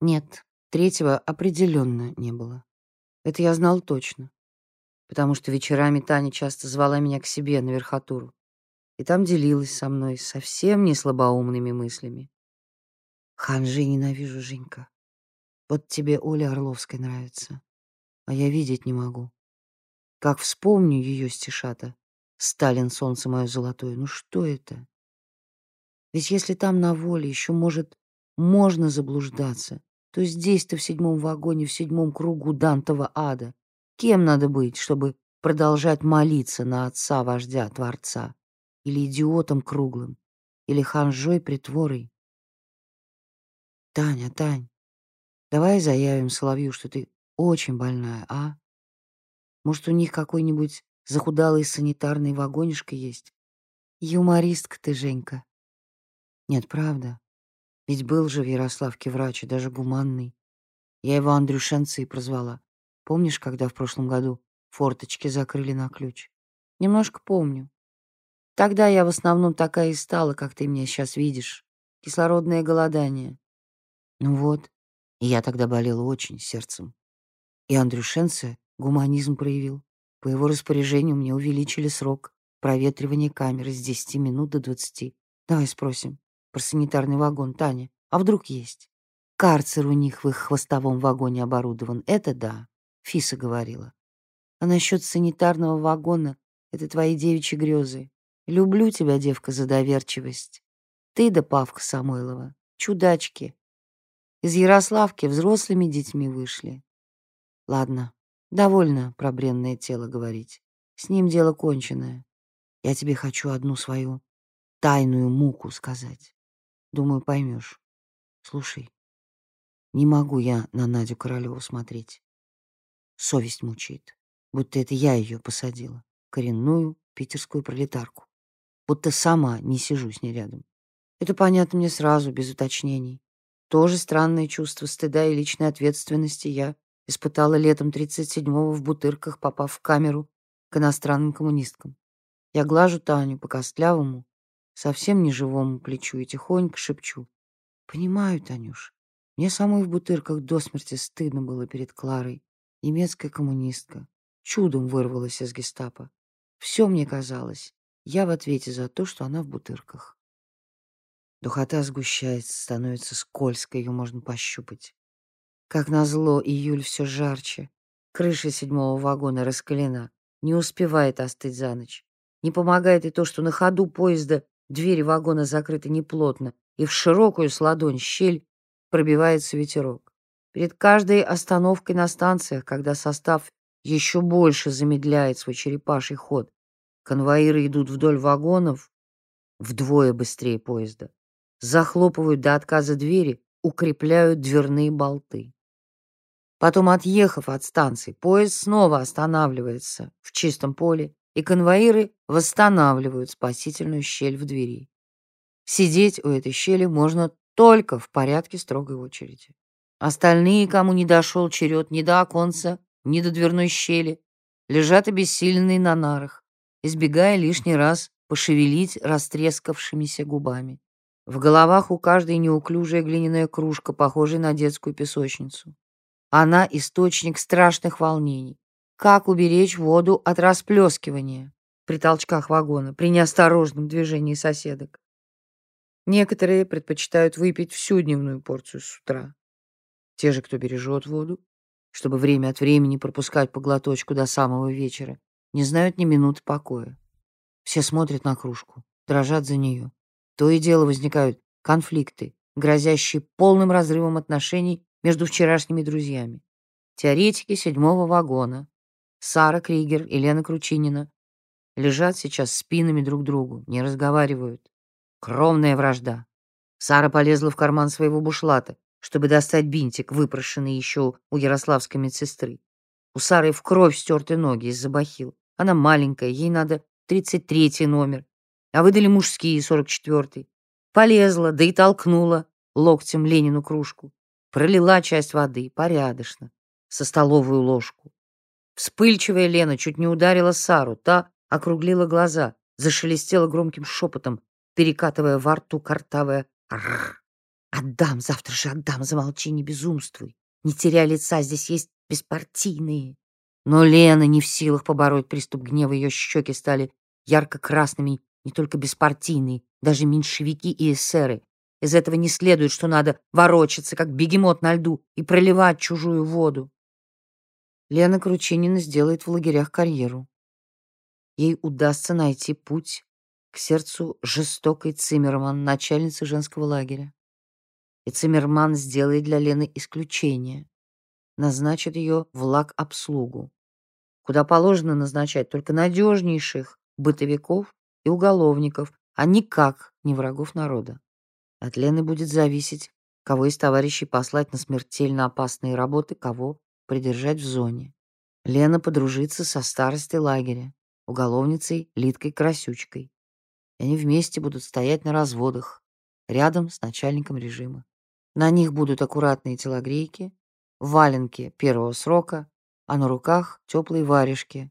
Speaker 1: Нет, третьего определенно не было. Это я знал точно, потому что вечерами Таня часто звала меня к себе на верхотуру и там делилась со мной совсем не слабоумными мыслями. Ханжи ненавижу, Женька. Вот тебе Оля Орловская нравится, а я видеть не могу. Как вспомню ее стишата «Сталин, солнце мое золотое», ну что это? Ведь если там на воле еще, может, можно заблуждаться, то здесь-то в седьмом вагоне, в седьмом кругу Дантова ада. Кем надо быть, чтобы продолжать молиться на отца, вождя, творца? Или идиотом круглым? Или ханжой притворой? Таня, Тань, давай заявим Соловью, что ты очень больная, а? Может, у них какой-нибудь захудалый санитарный вагонишко есть? Юмористка ты, Женька. Нет, правда. Ведь был же в Ярославке врач, и даже гуманный. Я его Андрюшенцей прозвала. Помнишь, когда в прошлом году форточки закрыли на ключ? Немножко помню. Тогда я в основном такая и стала, как ты меня сейчас видишь. Кислородное голодание. Ну вот, и я тогда болела очень сердцем. И Андрюшенце гуманизм проявил. По его распоряжению мне увеличили срок проветривания камеры с 10 минут до 20. Давай спросим про санитарный вагон, Таня. А вдруг есть? Карцер у них в их хвостовом вагоне оборудован. Это да, Фиса говорила. А насчет санитарного вагона — это твои девичьи грезы. Люблю тебя, девка, за доверчивость. Ты да Павка Самойлова. Чудачки. Из Ярославки взрослыми детьми вышли. Ладно, довольно про бренное тело говорить. С ним дело конченое. Я тебе хочу одну свою тайную муку сказать. Думаю, поймешь. Слушай, не могу я на Надю Королеву смотреть. Совесть мучает, будто это я ее посадила, коренную питерскую пролетарку. Будто сама не сижу с ней рядом. Это понятно мне сразу, без уточнений. Тоже странное чувство стыда и личной ответственности я испытала летом 37-го в Бутырках, попав в камеру к иностранным коммунисткам. Я глажу Таню по костлявому, совсем неживому плечу и тихонько шепчу. «Понимаю, Танюш, мне самой в Бутырках до смерти стыдно было перед Кларой. Немецкая коммунистка. Чудом вырвалась из гестапо. Все мне казалось. Я в ответе за то, что она в Бутырках. Духота сгущается, становится скользко, ее можно пощупать. Как назло, июль все жарче. Крыша седьмого вагона раскалена, не успевает остыть за ночь. Не помогает и то, что на ходу поезда двери вагона закрыты неплотно, и в широкую с ладонь щель пробивается ветерок. Перед каждой остановкой на станциях, когда состав еще больше замедляет свой черепаший ход, конвоиры идут вдоль вагонов вдвое быстрее поезда захлопывают до отказа двери, укрепляют дверные болты. Потом, отъехав от станции, поезд снова останавливается в чистом поле, и конвоиры восстанавливают спасительную щель в двери. Сидеть у этой щели можно только в порядке строгой очереди. Остальные, кому не дошел черед ни до оконца, ни до дверной щели, лежат обессиленные на нарах, избегая лишний раз пошевелить растрескавшимися губами. В головах у каждой неуклюжая глиняная кружка, похожая на детскую песочницу. Она — источник страшных волнений. Как уберечь воду от расплескивания при толчках вагона, при неосторожном движении соседок? Некоторые предпочитают выпить всю дневную порцию с утра. Те же, кто бережет воду, чтобы время от времени пропускать по глоточку до самого вечера, не знают ни минуты покоя. Все смотрят на кружку, дрожат за нее. То и дело возникают конфликты, грозящие полным разрывом отношений между вчерашними друзьями. Теоретики седьмого вагона, Сара Кригер и Лена Кручинина, лежат сейчас спинами друг к другу, не разговаривают. Кровная вражда. Сара полезла в карман своего бушлата, чтобы достать бинтик, выпрошенный еще у ярославской медсестры. У Сары в кровь стерты ноги из-за бахил. Она маленькая, ей надо 33 номер а выдали мужские, сорок четвертый. Полезла, да и толкнула локтем Ленину кружку. Пролила часть воды, порядочно, со столовую ложку. Вспыльчивая Лена чуть не ударила Сару, та округлила глаза, зашелестела громким шепотом, перекатывая во рту картавое «Рррр! Отдам, завтра же отдам, замолчи, не безумствуй. Не теряй лица, здесь есть беспартийные». Но Лена не в силах побороть приступ гнева, ее щеки стали ярко-красными не только беспартийные, даже меньшевики и эсеры. Из этого не следует, что надо ворочаться, как бегемот на льду, и проливать чужую воду. Лена Кручинина сделает в лагерях карьеру. Ей удастся найти путь к сердцу жестокой Циммерман, начальницы женского лагеря. И Циммерман сделает для Лены исключение. Назначит ее в лаг-обслугу, куда положено назначать только надежнейших бытовиков и уголовников, а никак не врагов народа. От Лены будет зависеть, кого из товарищей послать на смертельно опасные работы, кого придержать в зоне. Лена подружится со старостой лагеря, уголовницей Литкой Красючкой. И они вместе будут стоять на разводах, рядом с начальником режима. На них будут аккуратные телогрейки, валенки первого срока, а на руках теплые варежки,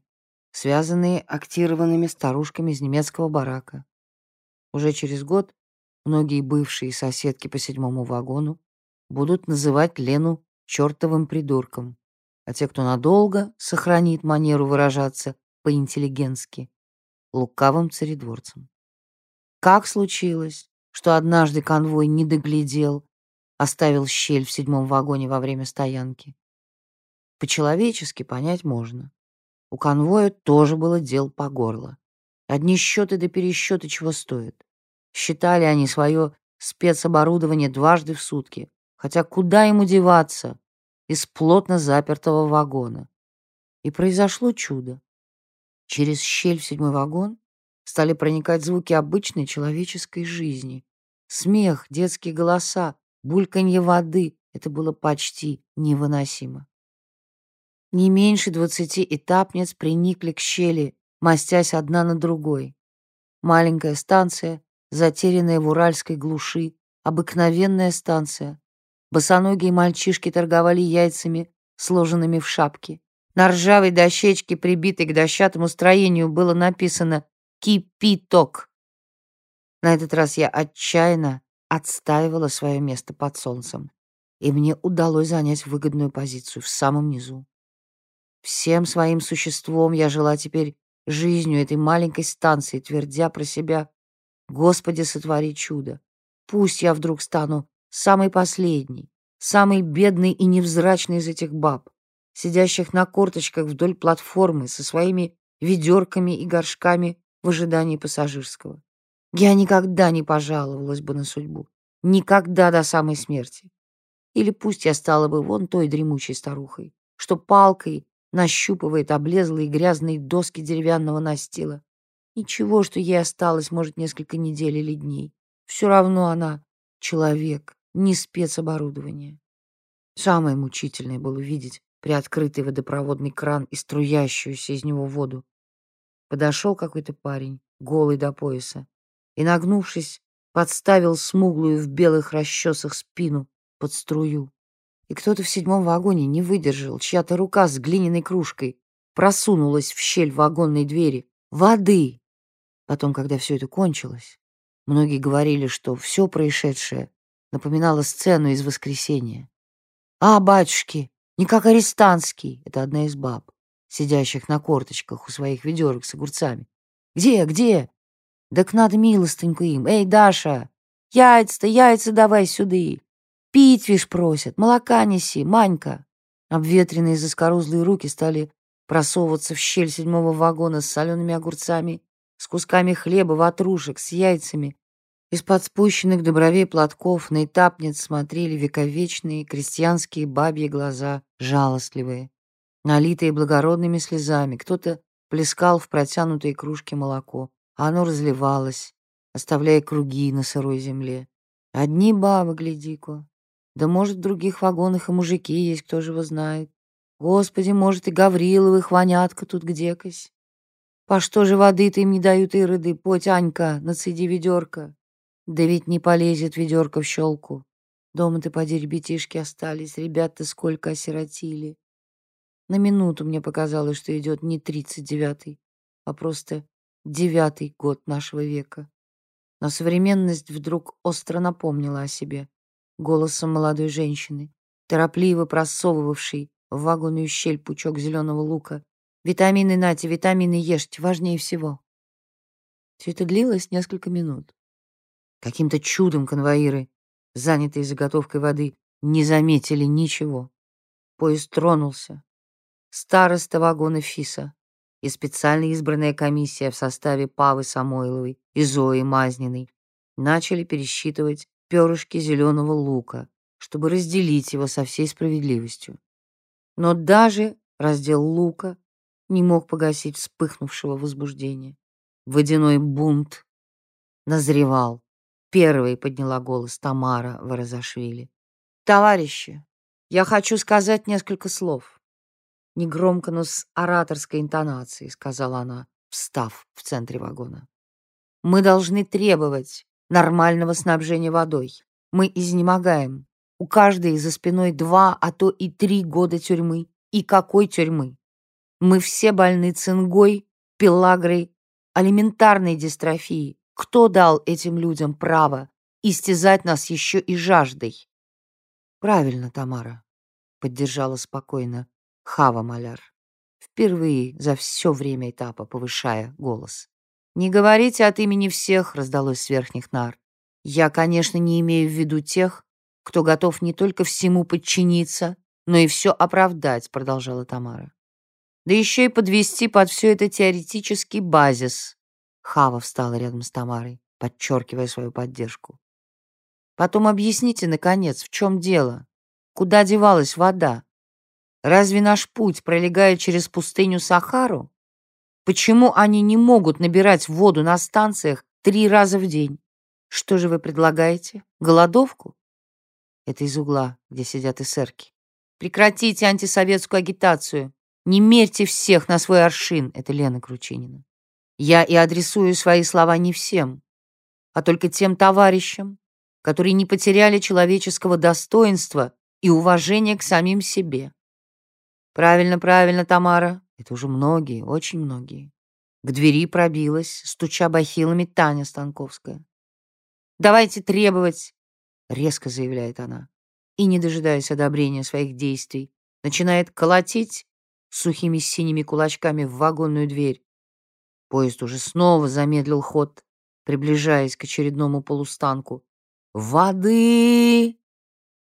Speaker 1: связанные актированными старушками из немецкого барака. Уже через год многие бывшие соседки по седьмому вагону будут называть Лену чертовым придурком, а те, кто надолго сохранит манеру выражаться по-интеллигентски, лукавым царедворцем. Как случилось, что однажды конвой не доглядел, оставил щель в седьмом вагоне во время стоянки? По-человечески понять можно. У конвоя тоже было дел по горло. Одни счеты до пересчета чего стоят. Считали они свое спецоборудование дважды в сутки, хотя куда ему деваться из плотно запертого вагона? И произошло чудо. Через щель в седьмой вагон стали проникать звуки обычной человеческой жизни. Смех, детские голоса, бульканье воды — это было почти невыносимо. Не меньше двадцати этапниц приникли к щели, мастясь одна на другой. Маленькая станция, затерянная в уральской глуши, обыкновенная станция. Босоногие мальчишки торговали яйцами, сложенными в шапки. На ржавой дощечке, прибитой к дощатому строению, было написано «Кипиток». На этот раз я отчаянно отстаивала свое место под солнцем, и мне удалось занять выгодную позицию в самом низу. Всем своим существом я жила теперь жизнью этой маленькой станции, твердя про себя «Господи, сотвори чудо! Пусть я вдруг стану самой последней, самой бедной и невзрачной из этих баб, сидящих на корточках вдоль платформы со своими ведерками и горшками в ожидании пассажирского. Я никогда не пожаловалась бы на судьбу. Никогда до самой смерти. Или пусть я стала бы вон той дремучей старухой, что палкой нащупывает облезлые грязные доски деревянного настила. Ничего, что ей осталось, может, несколько недель или дней. Все равно она человек, не спецоборудование. Самое мучительное было видеть приоткрытый водопроводный кран и струящуюся из него воду. Подошел какой-то парень, голый до пояса, и, нагнувшись, подставил смуглую в белых расчесах спину под струю. И кто-то в седьмом вагоне не выдержал, чья-то рука с глиняной кружкой просунулась в щель вагонной двери. Воды! Потом, когда все это кончилось, многие говорили, что все происшедшее напоминало сцену из «Воскресения». «А, батюшки, не как арестантский!» — это одна из баб, сидящих на корточках у своих ведерок с огурцами. «Где, где?» «Так надо милостыньку им! Эй, Даша, яйца-то, яйца давай сюда!» Пить, вишь, просят, молока неси, Манька. Обветренные заскорузлые руки стали просовываться в щель седьмого вагона с солеными огурцами, с кусками хлеба, ватрушек, с яйцами. Из-под спущенных до бровей платков на этапниц смотрели вековечные крестьянские бабьи глаза, жалостливые, налитые благородными слезами. Кто-то плескал в протянутые кружки молоко, а оно разливалось, оставляя круги на сырой земле. Одни бабы, гляди-ка, да, может, в других вагонах и мужики есть, кто же его знает. Господи, может, и Гавриловых вонятка тут где-кось. По что же воды-то им не дают ироды? Поть, Анька, нацеди ведерко. Да ведь не полезет ведерко в щелку. Дома-то, поди, ребятишки остались, ребят-то сколько осиротили. На минуту мне показалось, что идет не тридцать девятый, а просто девятый год нашего века. Но современность вдруг остро напомнила о себе голосом молодой женщины, торопливо просовывавшей в вагонную щель пучок зеленого лука. «Витамины нате, витамины ешьте, важнее всего». Все это длилось несколько минут. Каким-то чудом конвоиры, занятые заготовкой воды, не заметили ничего. Поезд тронулся. Староста вагона ФИСа и специально избранная комиссия в составе Павы Самойловой и Зои Мазниной начали пересчитывать перышки зеленого лука, чтобы разделить его со всей справедливостью. Но даже раздел лука не мог погасить вспыхнувшего возбуждения. Водяной бунт назревал. Первой подняла голос Тамара Ворозашвили. «Товарищи, я хочу сказать несколько слов». Негромко, но с ораторской интонацией, сказала она, встав в центре вагона. «Мы должны требовать нормального снабжения водой. Мы изнемогаем. У каждой за спиной два, а то и три года тюрьмы. И какой тюрьмы? Мы все больны цингой, пелагрой, алиментарной дистрофией. Кто дал этим людям право истязать нас еще и жаждой? Правильно, Тамара, поддержала спокойно Хава Маляр, впервые за все время этапа повышая голос. «Не говорите от имени всех», — раздалось с верхних нар. «Я, конечно, не имею в виду тех, кто готов не только всему подчиниться, но и все оправдать», — продолжала Тамара. «Да еще и подвести под все это теоретический базис». Хава встала рядом с Тамарой, подчеркивая свою поддержку. «Потом объясните, наконец, в чем дело? Куда девалась вода? Разве наш путь пролегает через пустыню Сахару? Почему они не могут набирать воду на станциях три раза в день? Что же вы предлагаете? Голодовку? Это из угла, где сидят эсерки. Прекратите антисоветскую агитацию. Не мерьте всех на свой аршин. Это Лена Кручинина. Я и адресую свои слова не всем, а только тем товарищам, которые не потеряли человеческого достоинства и уважения к самим себе. Правильно, правильно, Тамара. Это уже многие, очень многие. К двери пробилась, стуча бахилами, Таня Станковская. «Давайте требовать», — резко заявляет она, и, не дожидаясь одобрения своих действий, начинает колотить сухими синими кулачками в вагонную дверь. Поезд уже снова замедлил ход, приближаясь к очередному полустанку. «Воды!»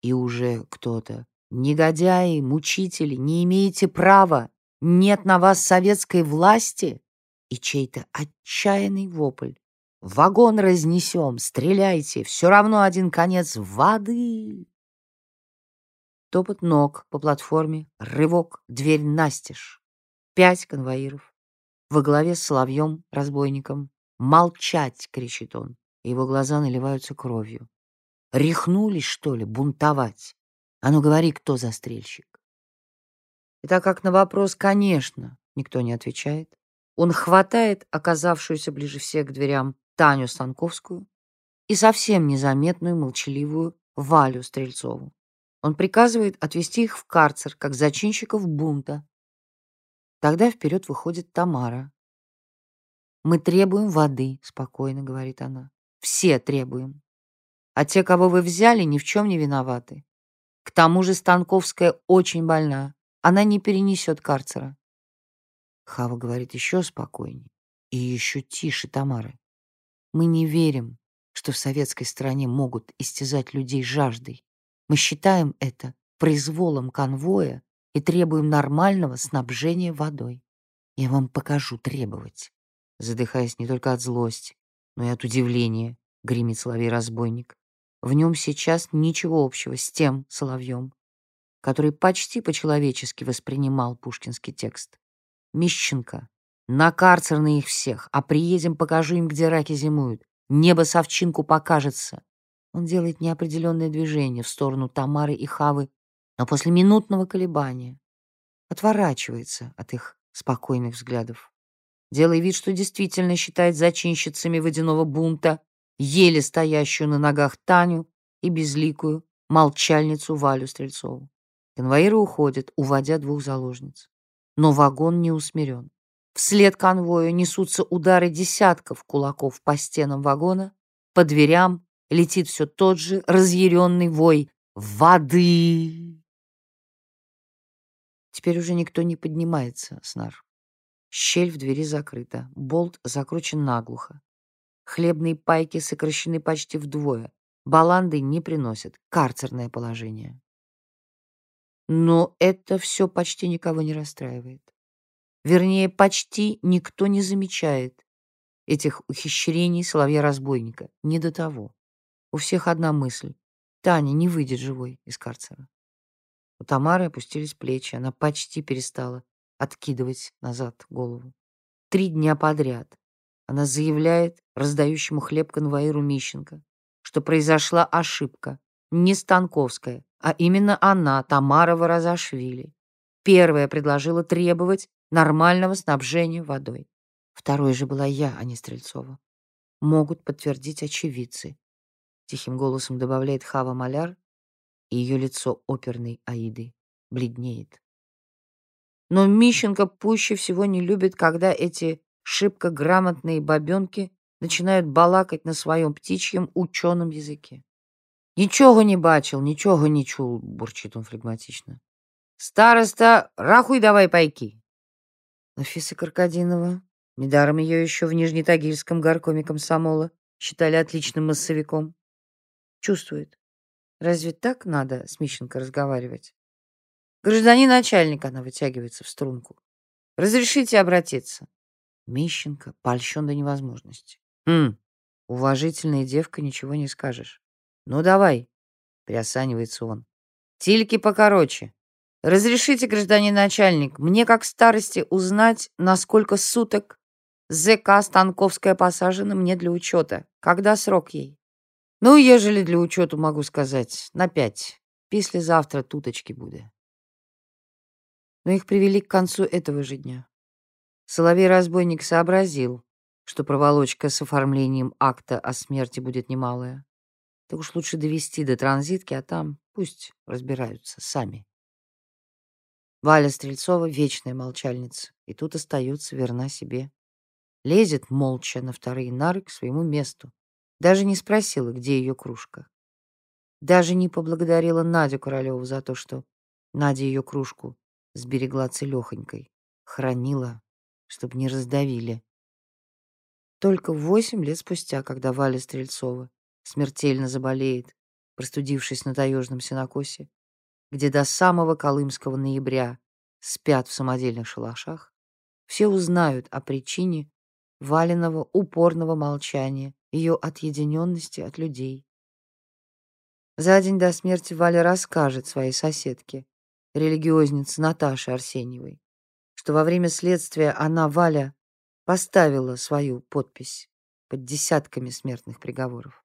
Speaker 1: И уже кто-то Негодяи, мучители, не имеете права, нет на вас советской власти? И чей-то отчаянный вопль. Вагон разнесем, стреляйте, все равно один конец воды. Топот ног по платформе, рывок, дверь настежь. Пять конвоиров. Во главе с соловьем, разбойником. «Молчать!» — кричит он. Его глаза наливаются кровью. Рехнулись, что ли, бунтовать? А ну говори, кто застрельщик. И так как на вопрос «конечно» никто не отвечает, он хватает оказавшуюся ближе всех к дверям Таню Станковскую и совсем незаметную, молчаливую Валю Стрельцову. Он приказывает отвезти их в карцер, как зачинщиков бунта. Тогда вперед выходит Тамара. «Мы требуем воды», — спокойно говорит она. «Все требуем. А те, кого вы взяли, ни в чем не виноваты. К тому же Станковская очень больна. Она не перенесет карцера. Хава говорит еще спокойнее и еще тише Тамары. Мы не верим, что в советской стране могут истязать людей жаждой. Мы считаем это произволом конвоя и требуем нормального снабжения водой. Я вам покажу требовать. Задыхаясь не только от злости, но и от удивления, гремит соловей-разбойник. В нем сейчас ничего общего с тем соловьем, который почти по-человечески воспринимал пушкинский текст. Мищенко, на карцер на их всех, а приедем, покажу им, где раки зимуют. Небо совчинку покажется. Он делает неопределенное движение в сторону Тамары и Хавы, но после минутного колебания отворачивается от их спокойных взглядов, делая вид, что действительно считает зачинщицами водяного бунта еле стоящую на ногах Таню и безликую молчальницу Валю Стрельцову. Конвоиры уходят, уводя двух заложниц. Но вагон не усмирен. Вслед конвою несутся удары десятков кулаков по стенам вагона, по дверям летит все тот же разъяренный вой «Воды!». Теперь уже никто не поднимается, Снар. Щель в двери закрыта, болт закручен наглухо. Хлебные пайки сокращены почти вдвое. Баланды не приносят. Карцерное положение. Но это все почти никого не расстраивает. Вернее, почти никто не замечает этих ухищрений соловья-разбойника. Не до того. У всех одна мысль. Таня не выйдет живой из карцера. У Тамары опустились плечи. Она почти перестала откидывать назад голову. Три дня подряд она заявляет раздающему хлеб конвоиру Мищенко, что произошла ошибка, не Станковская, а именно она, Тамара Ворозашвили. Первая предложила требовать нормального снабжения водой. Второй же была я, а не Стрельцова. могут подтвердить очевидцы. Тихим голосом добавляет Хава Маляр, и ее лицо оперной Аиды бледнеет. Но Мищенко пуще всего не любит, когда эти шибко грамотные бабенки начинают балакать на своем птичьем ученом языке. «Ничего не бачил, ничего не чул», — бурчит он флегматично. «Староста, рахуй давай пайки». Нафиса Каркадинова, недаром ее еще в Нижнетагильском горкоме комсомола считали отличным массовиком, чувствует. Разве так надо с Мищенко разговаривать? Гражданин начальник, она вытягивается в струнку. Разрешите обратиться. Мищенко польщен до невозможности. Хм, уважительная девка, ничего не скажешь. Ну, давай, приосанивается он. Тильки покороче. Разрешите, гражданин начальник, мне как старости узнать, на сколько суток ЗК Станковская посажена мне для учета. Когда срок ей? Ну, ежели для учета могу сказать, на пять. Послезавтра туточки будет но их привели к концу этого же дня. Соловей-разбойник сообразил, что проволочка с оформлением акта о смерти будет немалая. Так уж лучше довести до транзитки, а там пусть разбираются сами. Валя Стрельцова — вечная молчальница, и тут остается верна себе. Лезет молча на вторые нары к своему месту. Даже не спросила, где ее кружка. Даже не поблагодарила Надю Королеву за то, что Надя ее кружку сберегла целехонькой, хранила, чтобы не раздавили. Только восемь лет спустя, когда Валя Стрельцова смертельно заболеет, простудившись на таежном сенокосе, где до самого колымского ноября спят в самодельных шалашах, все узнают о причине Валиного упорного молчания, ее отъединенности от людей. За день до смерти Валя расскажет своей соседке, религиозницы Наташи Арсеньевой, что во время следствия она, Валя, поставила свою подпись под десятками смертных приговоров.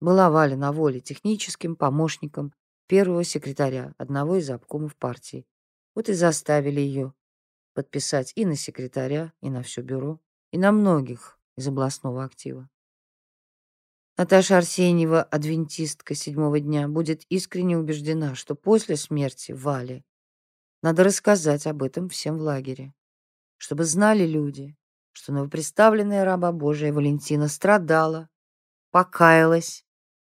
Speaker 1: Была Валя на воле техническим помощником первого секретаря одного из обкомов партии. Вот и заставили ее подписать и на секретаря, и на все бюро, и на многих из областного актива. Наташа Арсеньева, адвентистка седьмого дня, будет искренне убеждена, что после смерти Вали надо рассказать об этом всем в лагере, чтобы знали люди, что новоприставленная раба Божия Валентина страдала, покаялась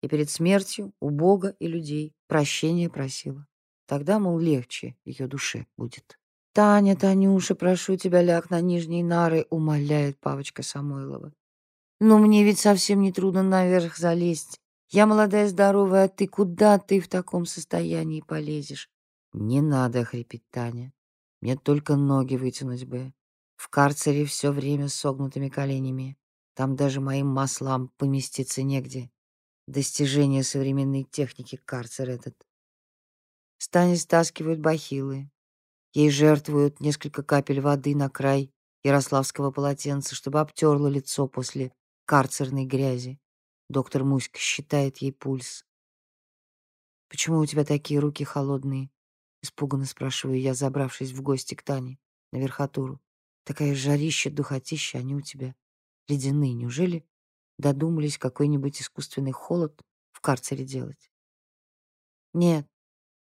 Speaker 1: и перед смертью у Бога и людей прощения просила. Тогда, мол, легче ее душе будет. «Таня, Танюша, прошу тебя, ляг на нижние нары», — умоляет Павочка Самойлова. Но мне ведь совсем не трудно наверх залезть. Я молодая, здоровая, а ты куда ты в таком состоянии полезешь? Не надо, хрипит Таня. Мне только ноги вытянуть бы. В карцере все время с согнутыми коленями. Там даже моим маслам поместиться негде. Достижение современной техники карцер этот. Стане стаскивают бахилы. Ей жертвуют несколько капель воды на край ярославского полотенца, чтобы обтерла лицо после карцерной грязи. Доктор Муська считает ей пульс. «Почему у тебя такие руки холодные?» Испуганно спрашиваю я, забравшись в гости к Тане на верхотуру. «Такая жарища, духотища, они у тебя ледяные. Неужели додумались какой-нибудь искусственный холод в карцере делать?» «Нет,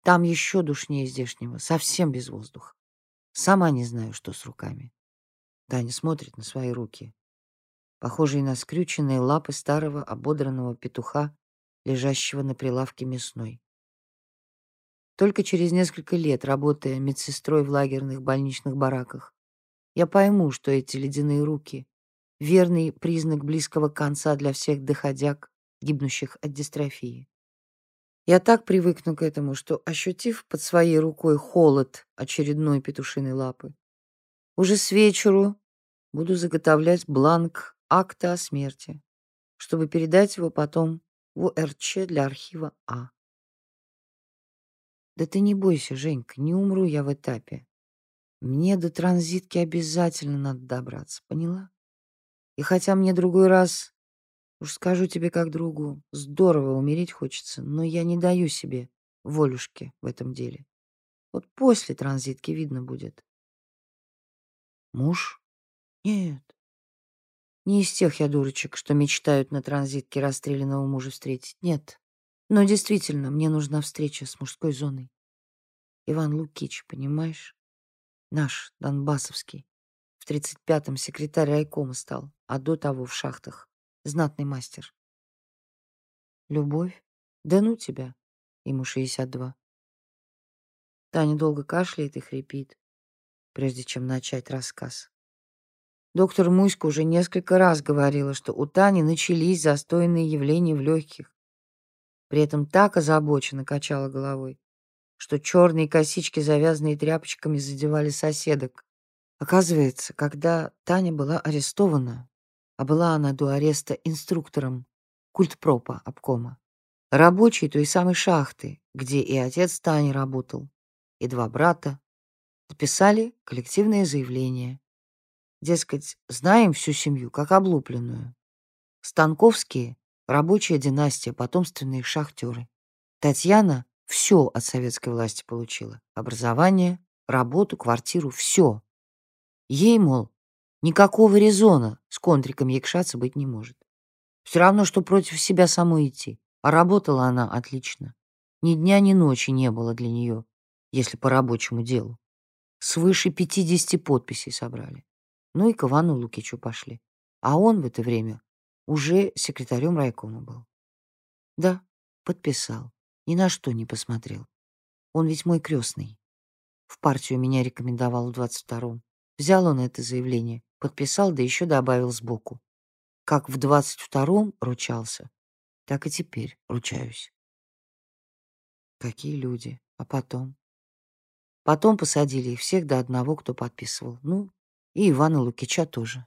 Speaker 1: там еще душнее здешнего, совсем без воздуха. Сама не знаю, что с руками». Таня смотрит на свои руки, похожие на скрюченные лапы старого ободранного петуха, лежащего на прилавке мясной. Только через несколько лет, работая медсестрой в лагерных больничных бараках, я пойму, что эти ледяные руки — верный признак близкого конца для всех доходяг, гибнущих от дистрофии. Я так привыкну к этому, что, ощутив под своей рукой холод очередной петушиной лапы, уже с вечеру буду заготовлять бланк акта о смерти, чтобы передать его потом в УРЧ для архива А. Да ты не бойся, Женька, не умру я в этапе. Мне до транзитки обязательно надо добраться, поняла? И хотя мне другой раз, уж скажу тебе как другу, здорово умереть хочется, но я не даю себе волюшки в этом деле. Вот после транзитки видно будет. Муж? Нет, Не из тех я дурочек, что мечтают на транзитке расстрелянного мужа встретить. Нет. Но действительно, мне нужна встреча с мужской зоной. Иван Лукич, понимаешь? Наш, Донбассовский. В 35-м секретарь райкома стал, а до того в шахтах. Знатный мастер. Любовь? Да ну тебя. Ему 62. Таня долго кашляет и хрипит, прежде чем начать рассказ. Доктор Муська уже несколько раз говорила, что у Тани начались застойные явления в легких. При этом так озабоченно качала головой, что черные косички, завязанные тряпочками, задевали соседок. Оказывается, когда Таня была арестована, а была она до ареста инструктором культпропа обкома, рабочей той самой шахты, где и отец Тани работал, и два брата, написали коллективное заявление Дескать, знаем всю семью, как облупленную. Станковские — рабочая династия, потомственные шахтеры. Татьяна все от советской власти получила. Образование, работу, квартиру, все. Ей, мол, никакого резона с контриком якшаться быть не может. Все равно, что против себя самой идти. А работала она отлично. Ни дня, ни ночи не было для нее, если по рабочему делу. Свыше 50 подписей собрали. Ну и к Ивану Лукичу пошли. А он в это время уже секретарем райкома был. Да, подписал. Ни на что не посмотрел. Он ведь мой крестный. В партию меня рекомендовал в 22-м. Взял он это заявление, подписал, да еще добавил сбоку. Как в 22-м ручался, так и теперь ручаюсь. Какие люди. А потом? Потом посадили их всех до одного, кто подписывал. Ну, и Ивана Лукича тоже.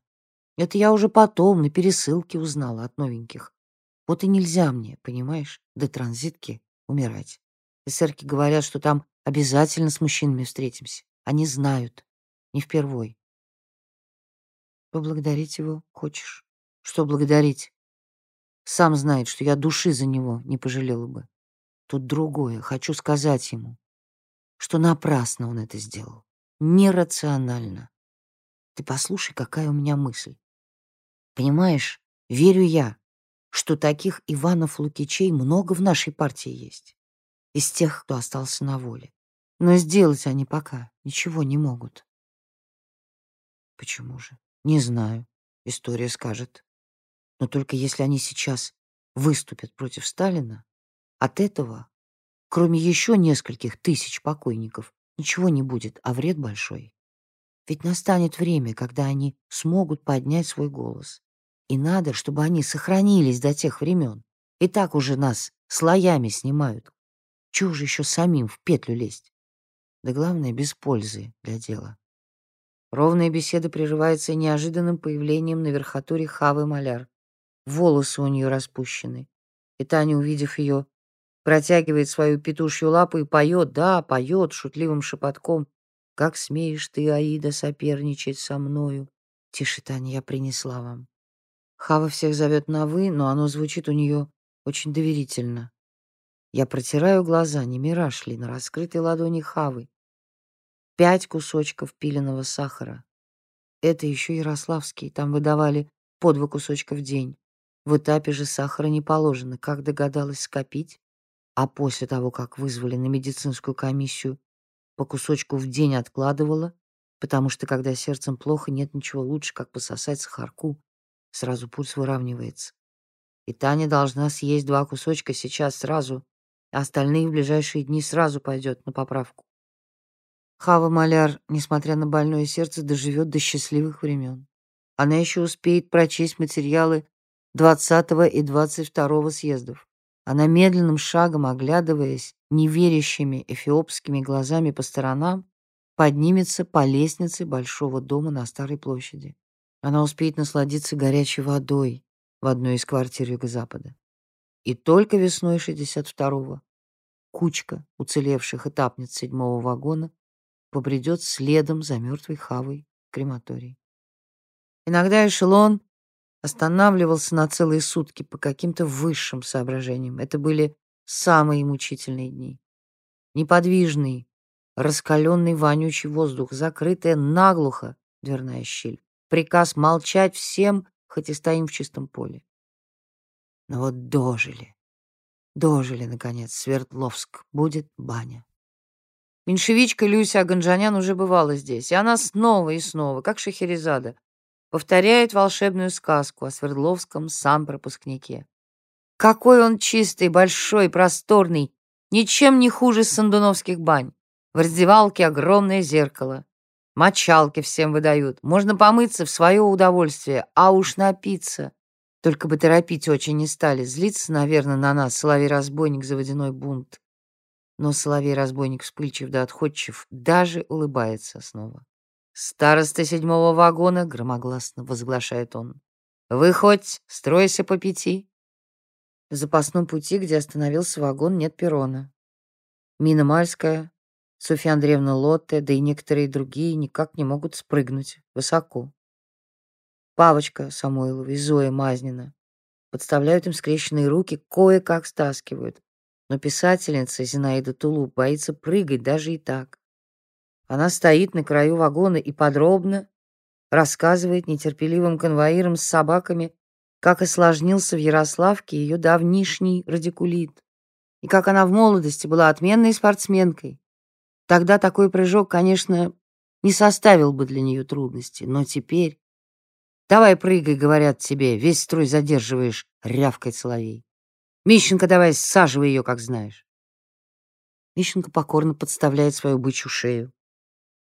Speaker 1: Это я уже потом на пересылке узнала от новеньких. Вот и нельзя мне, понимаешь, до транзитки умирать. Эсерки говорят, что там обязательно с мужчинами встретимся. Они знают. Не впервой. Поблагодарить его хочешь? Что благодарить? Сам знает, что я души за него не пожалела бы. Тут другое. Хочу сказать ему, что напрасно он это сделал. Нерационально. Ты послушай, какая у меня мысль. Понимаешь, верю я, что таких Иванов Лукичей много в нашей партии есть. Из тех, кто остался на воле. Но сделать они пока ничего не могут. Почему же? Не знаю. История скажет. Но только если они сейчас выступят против Сталина, от этого, кроме еще нескольких тысяч покойников, ничего не будет, а вред большой. Ведь настанет время, когда они смогут поднять свой голос. И надо, чтобы они сохранились до тех времен. И так уже нас слоями снимают. Чего же еще самим в петлю лезть? Да главное, без пользы для дела. Ровная беседа прерывается неожиданным появлением на верхотуре Хавы Маляр. Волосы у нее распущены. И Таня, увидев ее, протягивает свою петушью лапу и поет, да, поет шутливым шепотком как смеешь ты, Аида, соперничать со мною? Тише, Таня, я принесла вам. Хава всех зовет на «вы», но оно звучит у нее очень доверительно. Я протираю глаза, не мираж ли, на раскрытой ладони Хавы. Пять кусочков пиленого сахара. Это еще ярославский, там выдавали по два кусочка в день. В этапе же сахара не положено, как догадалась скопить. А после того, как вызвали на медицинскую комиссию, по кусочку в день откладывала, потому что, когда сердцем плохо, нет ничего лучше, как пососать сахарку. Сразу пульс выравнивается. И Таня должна съесть два кусочка сейчас сразу, а остальные в ближайшие дни сразу пойдет на поправку. Хава Маляр, несмотря на больное сердце, доживет до счастливых времен. Она еще успеет прочесть материалы 20 и 22 съездов. Она медленным шагом, оглядываясь неверящими эфиопскими глазами по сторонам, поднимется по лестнице большого дома на Старой площади. Она успеет насладиться горячей водой в одной из квартир Юго-Запада. И только весной 62-го кучка уцелевших этапниц седьмого вагона побредет следом за мертвой Хавой крематорий. Иногда эшелон останавливался на целые сутки по каким-то высшим соображениям. Это были самые мучительные дни. Неподвижный, раскаленный вонючий воздух, закрытая наглухо дверная щель. Приказ молчать всем, хоть и стоим в чистом поле. Но вот дожили. Дожили, наконец, Свердловск. Будет баня. Меньшевичка Люся Аганджанян уже бывала здесь, и она снова и снова, как Шахерезада, повторяет волшебную сказку о Свердловском сам-пропускнике. Какой он чистый, большой, просторный, ничем не хуже сандуновских бань. В раздевалке огромное зеркало. Мочалки всем выдают. Можно помыться в свое удовольствие, а уж напиться. Только бы торопить очень не стали. Злиться, наверное, на нас соловей-разбойник за водяной бунт. Но соловей-разбойник вспыльчив да отходчив, даже улыбается снова. «Староста седьмого вагона», — громогласно возглашает он, — «вы хоть стройся по пяти». В запасном пути, где остановился вагон, нет перрона. Мина Мальская, Софья Андреевна Лотте, да и некоторые другие никак не могут спрыгнуть высоко. Павочка Самойлова и Зоя Мазнина подставляют им скрещенные руки, кое-как стаскивают. Но писательница Зинаида Тулуп боится прыгать даже и так. Она стоит на краю вагона и подробно рассказывает нетерпеливым конвоирам с собаками, как осложнился в Ярославке ее давнишний радикулит, и как она в молодости была отменной спортсменкой. Тогда такой прыжок, конечно, не составил бы для нее трудности, но теперь... «Давай прыгай», — говорят тебе, весь строй задерживаешь, — рявкает соловей. «Мищенко, давай саживай ее, как знаешь». Мищенко покорно подставляет свою бычью шею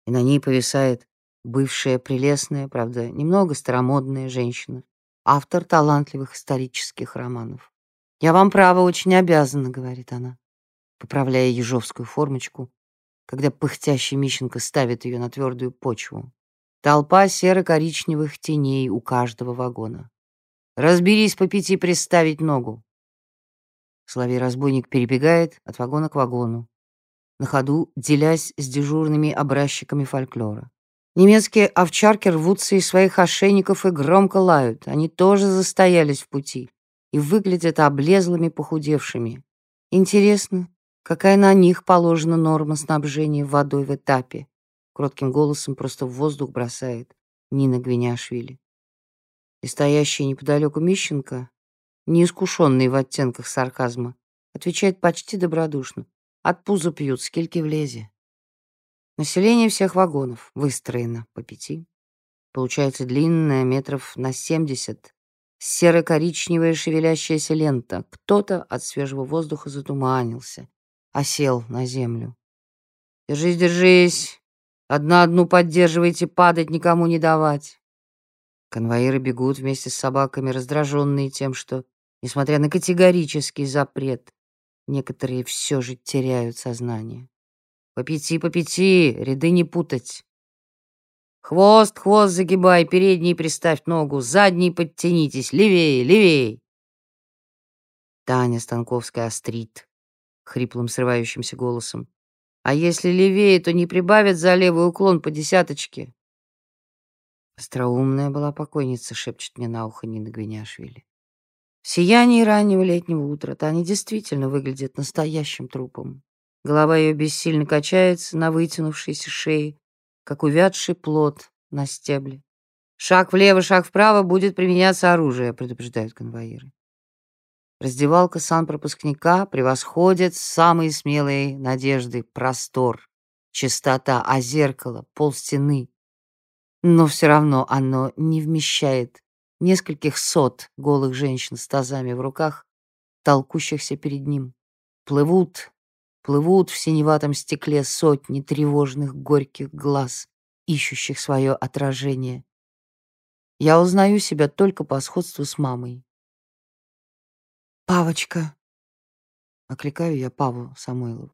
Speaker 1: и на ней повисает бывшая прелестная, правда, немного старомодная женщина, автор талантливых исторических романов. «Я вам, право, очень обязана», — говорит она, поправляя ежовскую формочку, когда пыхтящий Мищенко ставит ее на твердую почву. Толпа серо-коричневых теней у каждого вагона. «Разберись по пяти приставить ногу». Соловей-разбойник перебегает от вагона к вагону, на ходу делясь с дежурными образчиками фольклора. Немецкие овчарки рвутся из своих ошейников и громко лают. Они тоже застоялись в пути и выглядят облезлыми, похудевшими. Интересно, какая на них положена норма снабжения водой в этапе? Кротким голосом просто в воздух бросает Нина Гвиняшвили. И стоящий неподалеку Мищенко, неискушенный в оттенках сарказма, отвечает почти добродушно. От пуза пьют, скільки влезе. Население всех вагонов выстроено по пяти. Получается длинная, метров на семьдесят, серо-коричневая шевелящаяся лента. Кто-то от свежего воздуха затуманился, осел на землю. «Держись, держись! Одна одну поддерживайте, падать никому не давать!» Конвоиры бегут вместе с собаками, раздраженные тем, что, несмотря на категорический запрет, Некоторые все же теряют сознание. По пяти, по пяти, ряды не путать. Хвост, хвост загибай, передний приставь ногу, задний подтянитесь, левее, левее. Таня Станковская острит хриплым срывающимся голосом. А если левее, то не прибавят за левый уклон по десяточке. Остроумная была покойница, шепчет мне на ухо Нина Гвиняшвили. В сиянии раннего летнего утра Таня действительно выглядит настоящим трупом. Голова ее бессильно качается на вытянувшейся шее, как увядший плод на стебле. «Шаг влево, шаг вправо, будет применяться оружие», — предупреждают конвоиры. Раздевалка санпропускника превосходит самые смелые надежды простор, чистота, а зеркало — пол стены. Но все равно оно не вмещает нескольких сот голых женщин с тазами в руках, толкущихся перед ним. Плывут, плывут в синеватом стекле сотни тревожных горьких глаз, ищущих свое отражение. Я узнаю себя только по сходству с мамой. «Павочка!» — окликаю я Паву Самойлов.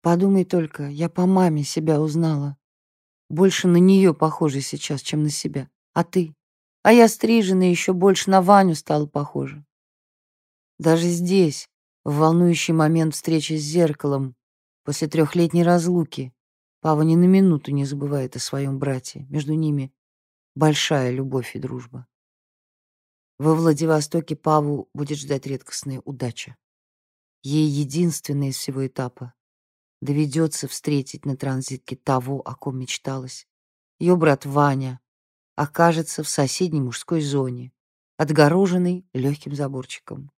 Speaker 1: «Подумай только, я по маме себя узнала. Больше на нее похожа сейчас, чем на себя. А ты?» А я стриженная еще больше на Ваню стала похожа. Даже здесь, в волнующий момент встречи с зеркалом, после трехлетней разлуки, Пава ни на минуту не забывает о своем брате. Между ними большая любовь и дружба. Во Владивостоке Паву будет ждать редкостная удача. Ей единственное из всего этапа доведется встретить на транзитке того, о ком мечталось. Ее брат Ваня, окажется в соседней мужской зоне, отгороженный легким заборчиком.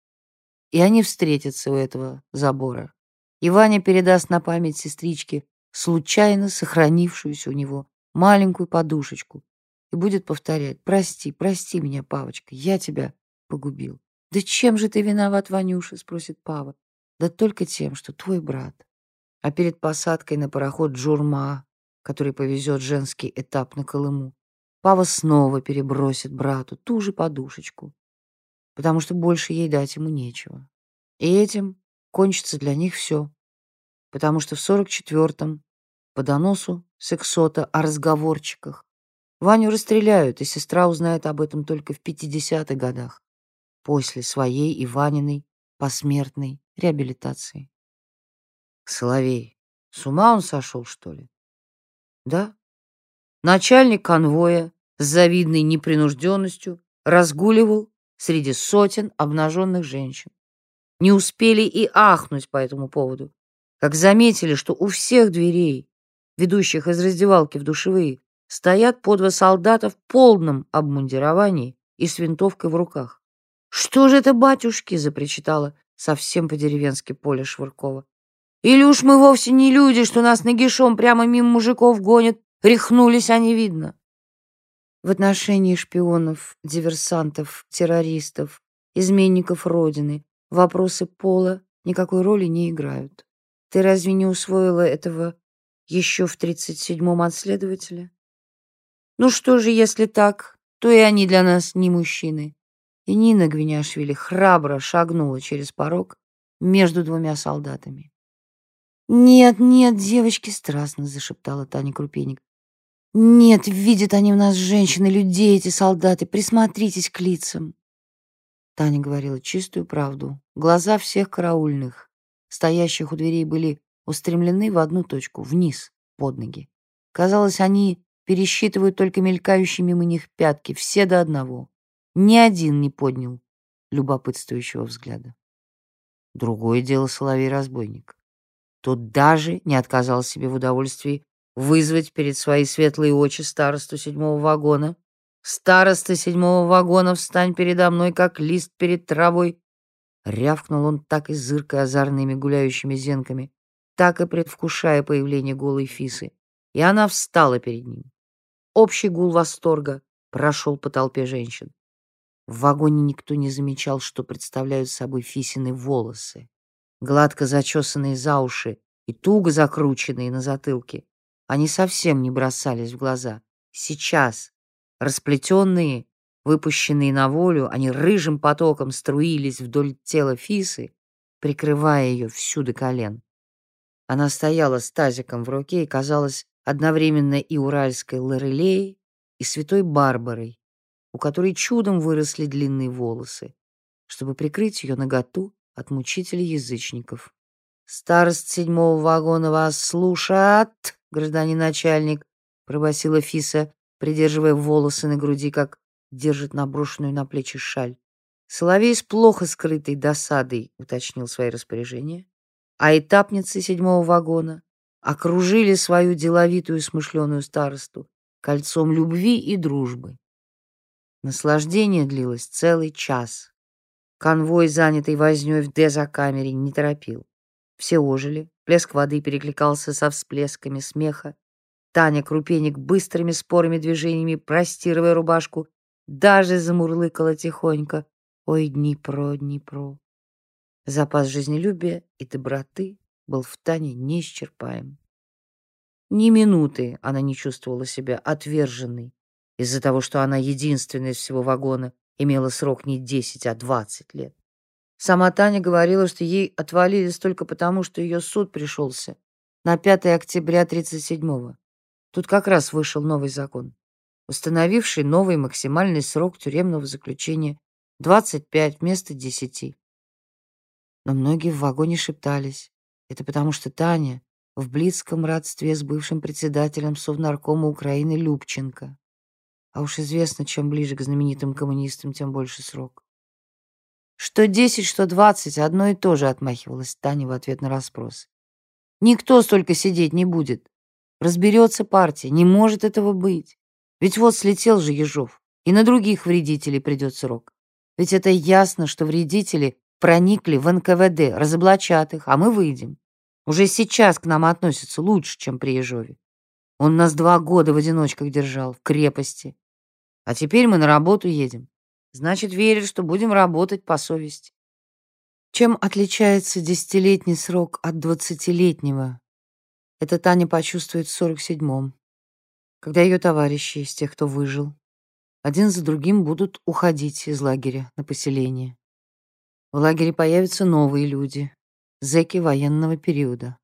Speaker 1: И они встретятся у этого забора. И Ваня передаст на память сестричке случайно сохранившуюся у него маленькую подушечку и будет повторять «Прости, прости меня, Павочка, я тебя погубил». «Да чем же ты виноват, Ванюша?» — спросит Пава. «Да только тем, что твой брат». А перед посадкой на пароход «Джурма», который повезет женский этап на Колыму, Пава снова перебросит брату ту же подушечку, потому что больше ей дать ему нечего. И этим кончится для них все, потому что в 44-м по доносу сексота о разговорчиках Ваню расстреляют, и сестра узнает об этом только в 50-х годах, после своей и Ваниной посмертной реабилитации. Соловей, с ума он сошел, что ли? Да. Начальник конвоя с завидной непринужденностью разгуливал среди сотен обнаженных женщин. Не успели и ахнуть по этому поводу, как заметили, что у всех дверей, ведущих из раздевалки в душевые, стоят по два солдата в полном обмундировании и с винтовкой в руках. «Что же это, батюшки?» — запричитала совсем по-деревенски Поля Швыркова. «Или уж мы вовсе не люди, что нас нагишом прямо мимо мужиков гонят, рехнулись, а не видно». В отношении шпионов, диверсантов, террористов, изменников Родины вопросы пола никакой роли не играют. Ты разве не усвоила этого еще в 37-м от следователя? Ну что же, если так, то и они для нас не мужчины. И Нина Гвиняшвили храбро шагнула через порог между двумя солдатами. «Нет, нет, девочки!» — страстно зашептала Таня Крупеник. Нет, видят они в нас женщины, людей, эти солдаты. Присмотритесь к лицам. Таня говорила чистую правду. Глаза всех караульных, стоящих у дверей, были устремлены в одну точку, вниз, под ноги. Казалось, они пересчитывают только мелькающие мимо них пятки, все до одного. Ни один не поднял любопытствующего взгляда. Другое дело соловей-разбойник. Тот даже не отказал себе в удовольствии вызвать перед свои светлые очи старосту седьмого вагона. «Староста седьмого вагона, встань передо мной, как лист перед травой!» Рявкнул он так и зыркой озорными гуляющими зенками, так и предвкушая появление голой Фисы. И она встала перед ним. Общий гул восторга прошел по толпе женщин. В вагоне никто не замечал, что представляют собой Фисины волосы, гладко зачесанные за уши и туго закрученные на затылке. Они совсем не бросались в глаза. Сейчас, расплетенные, выпущенные на волю, они рыжим потоком струились вдоль тела Фисы, прикрывая ее всю до колен. Она стояла с тазиком в руке и казалась одновременно и уральской Лорелеей, и святой Барбарой, у которой чудом выросли длинные волосы, чтобы прикрыть ее наготу от мучителей язычников. «Старост седьмого вагона вас слушает!» Гражданин начальник, пробасила Фиса, придерживая волосы на груди, как держит наброшенную на плечи шаль. Соловей с плохо скрытой досадой уточнил свои распоряжения, а этапницы седьмого вагона окружили свою деловитую смышленую старосту кольцом любви и дружбы. Наслаждение длилось целый час. Конвой, занятый вознёй в дезокамере, не торопил. Все ожили, Плеск воды перекликался со всплесками смеха. Таня Крупеник быстрыми спорыми движениями, простирывая рубашку, даже замурлыкала тихонько. Ой, Днепро, Днепро. Запас жизнелюбия и доброты был в Тане неисчерпаем. Ни минуты она не чувствовала себя отверженной из-за того, что она единственная из всего вагона имела срок не десять, а двадцать лет. Сама Таня говорила, что ей отвалились только потому, что ее суд пришелся на 5 октября 37-го. Тут как раз вышел новый закон, установивший новый максимальный срок тюремного заключения 25 вместо 10. Но многие в вагоне шептались. Это потому, что Таня в близком родстве с бывшим председателем Совнаркома Украины Любченко. А уж известно, чем ближе к знаменитым коммунистам, тем больше срок. Что десять, что двадцать, одно и то же отмахивалась Таня в ответ на расспрос. Никто столько сидеть не будет. Разберется партия, не может этого быть. Ведь вот слетел же Ежов, и на других вредителей придет срок. Ведь это ясно, что вредители проникли в НКВД, разоблачат их, а мы выйдем. Уже сейчас к нам относятся лучше, чем при Ежове. Он нас два года в одиночках держал, в крепости. А теперь мы на работу едем. Значит, верит, что будем работать по совести. Чем отличается десятилетний срок от двадцатилетнего? Это Таня почувствует в сорок седьмом, когда ее товарищи из тех, кто выжил, один за другим будут уходить из лагеря на поселение. В лагере появятся новые люди, зэки военного периода.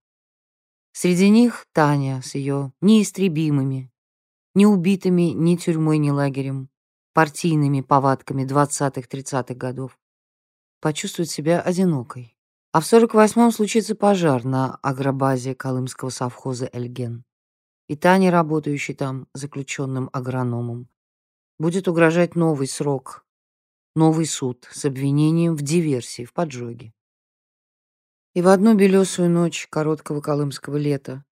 Speaker 1: Среди них Таня с ее неистребимыми, не убитыми ни тюрьмой, ни лагерем, партийными повадками 20-30-х годов, почувствует себя одинокой. А в 48-м случится пожар на агробазе Колымского совхоза «Эльген». И Тане, работающей там заключенным агрономом, будет угрожать новый срок, новый суд с обвинением в диверсии, в поджоге. И в одну белесую ночь короткого колымского лета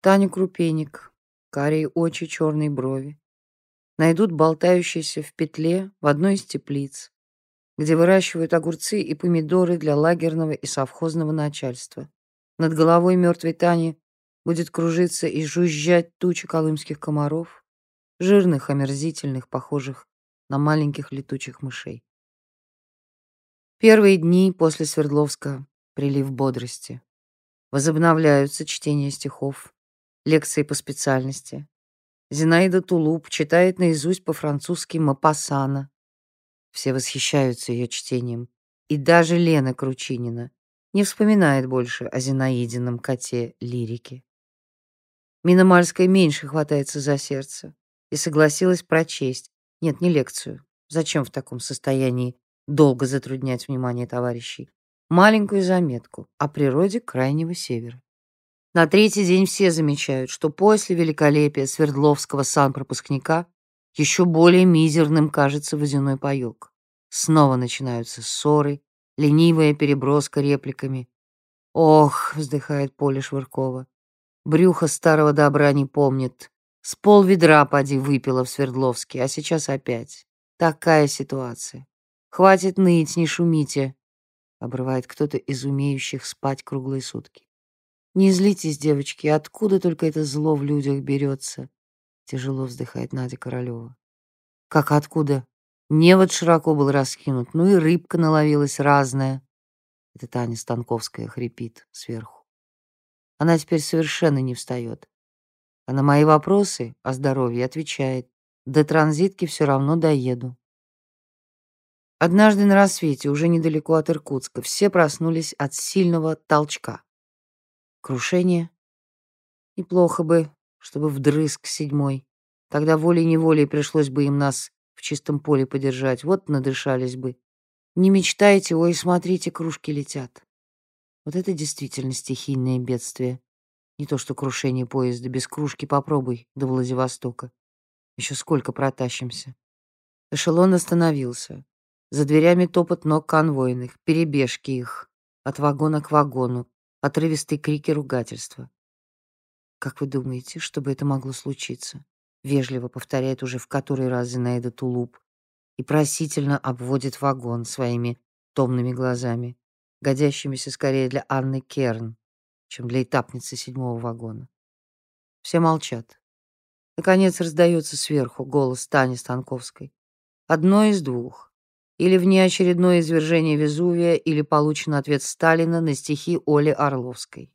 Speaker 1: Таня Крупеник, карие очи, черные брови, найдут болтающиеся в петле в одной из теплиц, где выращивают огурцы и помидоры для лагерного и совхозного начальства. Над головой мертвой Тани будет кружиться и жужжать туча колымских комаров, жирных, омерзительных, похожих на маленьких летучих мышей. Первые дни после Свердловска прилив бодрости. Возобновляются чтение стихов, лекции по специальности. Зинаида Тулуп читает наизусть по-французски Мапассана. Все восхищаются ее чтением. И даже Лена Кручинина не вспоминает больше о Зинаидином коте лирики. Мина Мальская меньше хватается за сердце и согласилась прочесть. Нет, не лекцию. Зачем в таком состоянии долго затруднять внимание товарищей? Маленькую заметку о природе Крайнего Севера. На третий день все замечают, что после великолепия Свердловского санпропускника еще более мизерным кажется водяной паёк. Снова начинаются ссоры, ленивая переброска репликами. «Ох!» — вздыхает Поля Швыркова. Брюхо старого добра не помнит. С пол ведра поди выпила в Свердловске, а сейчас опять. Такая ситуация. Хватит ныть, не шумите, обрывает кто-то из умеющих спать круглые сутки. Не злитесь, девочки, откуда только это зло в людях берется? Тяжело вздыхает Надя Королева. Как откуда? Невод широко был раскинут, ну и рыбка наловилась разная. Это Таня Станковская хрипит сверху. Она теперь совершенно не встает. А на мои вопросы о здоровье отвечает, до транзитки все равно доеду. Однажды на рассвете, уже недалеко от Иркутска, все проснулись от сильного толчка. Крушение. Неплохо бы, чтобы вдрызг седьмой. Тогда волей-неволей пришлось бы им нас в чистом поле подержать. Вот надышались бы. Не мечтайте, ой, смотрите, кружки летят. Вот это действительно стихийное бедствие. Не то что крушение поезда. Без кружки попробуй до Владивостока. Еще сколько протащимся. Эшелон остановился. За дверями топот ног конвойных, перебежки их. От вагона к вагону. Отрывистые крики ругательства. «Как вы думаете, чтобы это могло случиться?» Вежливо повторяет уже в который раз Зинаида Тулуп и просительно обводит вагон своими томными глазами годящимися скорее для Анны Керн, чем для этапницы седьмого вагона. Все молчат. Наконец раздается сверху голос Тани Станковской. Одно из двух. Или внеочередное извержение Везувия, или получен ответ Сталина на стихи Оли Орловской.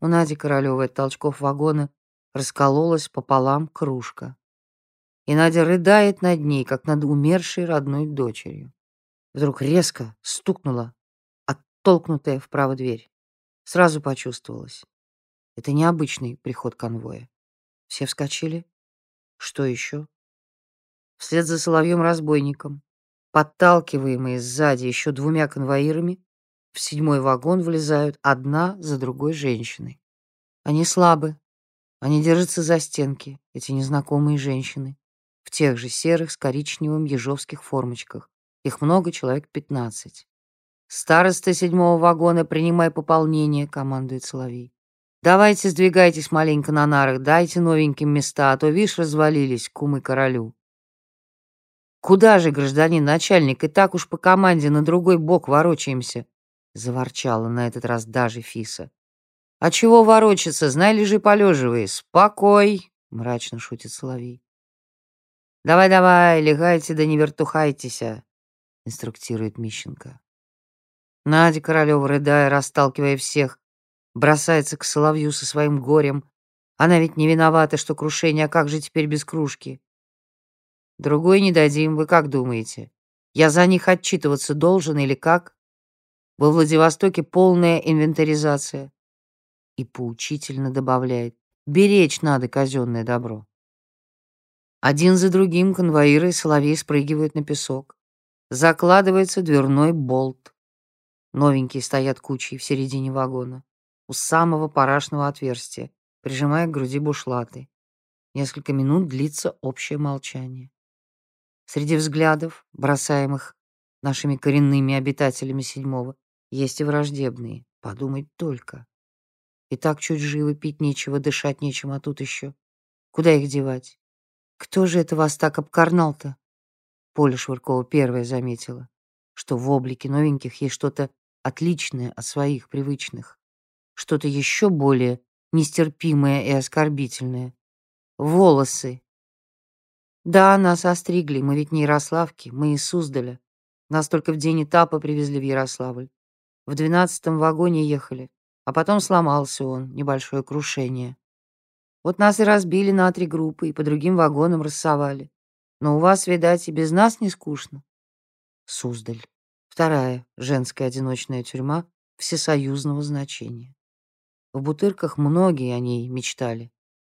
Speaker 1: У Нади Королевой от толчков вагона раскололась пополам кружка. И Надя рыдает над ней, как над умершей родной дочерью. Вдруг резко стукнула толкнутая вправо дверь. Сразу почувствовалось. Это необычный приход конвоя. Все вскочили. Что еще? Вслед за соловьем-разбойником, подталкиваемые сзади еще двумя конвоирами, в седьмой вагон влезают одна за другой женщиной. Они слабы. Они держатся за стенки, эти незнакомые женщины, в тех же серых с коричневым ежовских формочках. Их много, человек пятнадцать. «Староста седьмого вагона, принимай пополнение», — командует Соловей. «Давайте сдвигайтесь маленько на нарах, дайте новеньким места, а то, видишь, развалились, кумы королю». Куда же, гражданин начальник, и так уж по команде на другой бок ворочаемся, заворчала на этот раз даже Фиса. А чего ворочаться, знай, лежи полеживай. Спокой, мрачно шутит Соловей. Давай-давай, легайте да не вертухайтесь, инструктирует Мищенко. Надя Королева, рыдая, расталкивая всех, бросается к Соловью со своим горем. Она ведь не виновата, что крушение, а как же теперь без кружки? Другой не дадим, вы как думаете? Я за них отчитываться должен или как? Во Владивостоке полная инвентаризация. И поучительно добавляет, беречь надо казенное добро. Один за другим конвоиры и соловей спрыгивают на песок. Закладывается дверной болт. Новенькие стоят кучей в середине вагона, у самого парашного отверстия, прижимая к груди бушлаты. Несколько минут длится общее молчание. Среди взглядов, бросаемых нашими коренными обитателями седьмого, есть и враждебные. Подумать только. И так чуть живы, пить нечего, дышать нечем, а тут еще. Куда их девать? Кто же это вас так обкарнал-то? Поля Швыркова первая заметила, что в облике новеньких есть что-то отличное от своих привычных, что-то еще более нестерпимое и оскорбительное. Волосы. Да, нас остригли, мы ведь не Ярославки, мы из Суздаля. Нас только в день этапа привезли в Ярославль. В двенадцатом вагоне ехали, а потом сломался он, небольшое крушение. Вот нас и разбили на три группы, и по другим вагонам рассовали. Но у вас, видать, и без нас не скучно. Суздаль. Вторая женская одиночная тюрьма всесоюзного значения. В Бутырках многие о ней мечтали.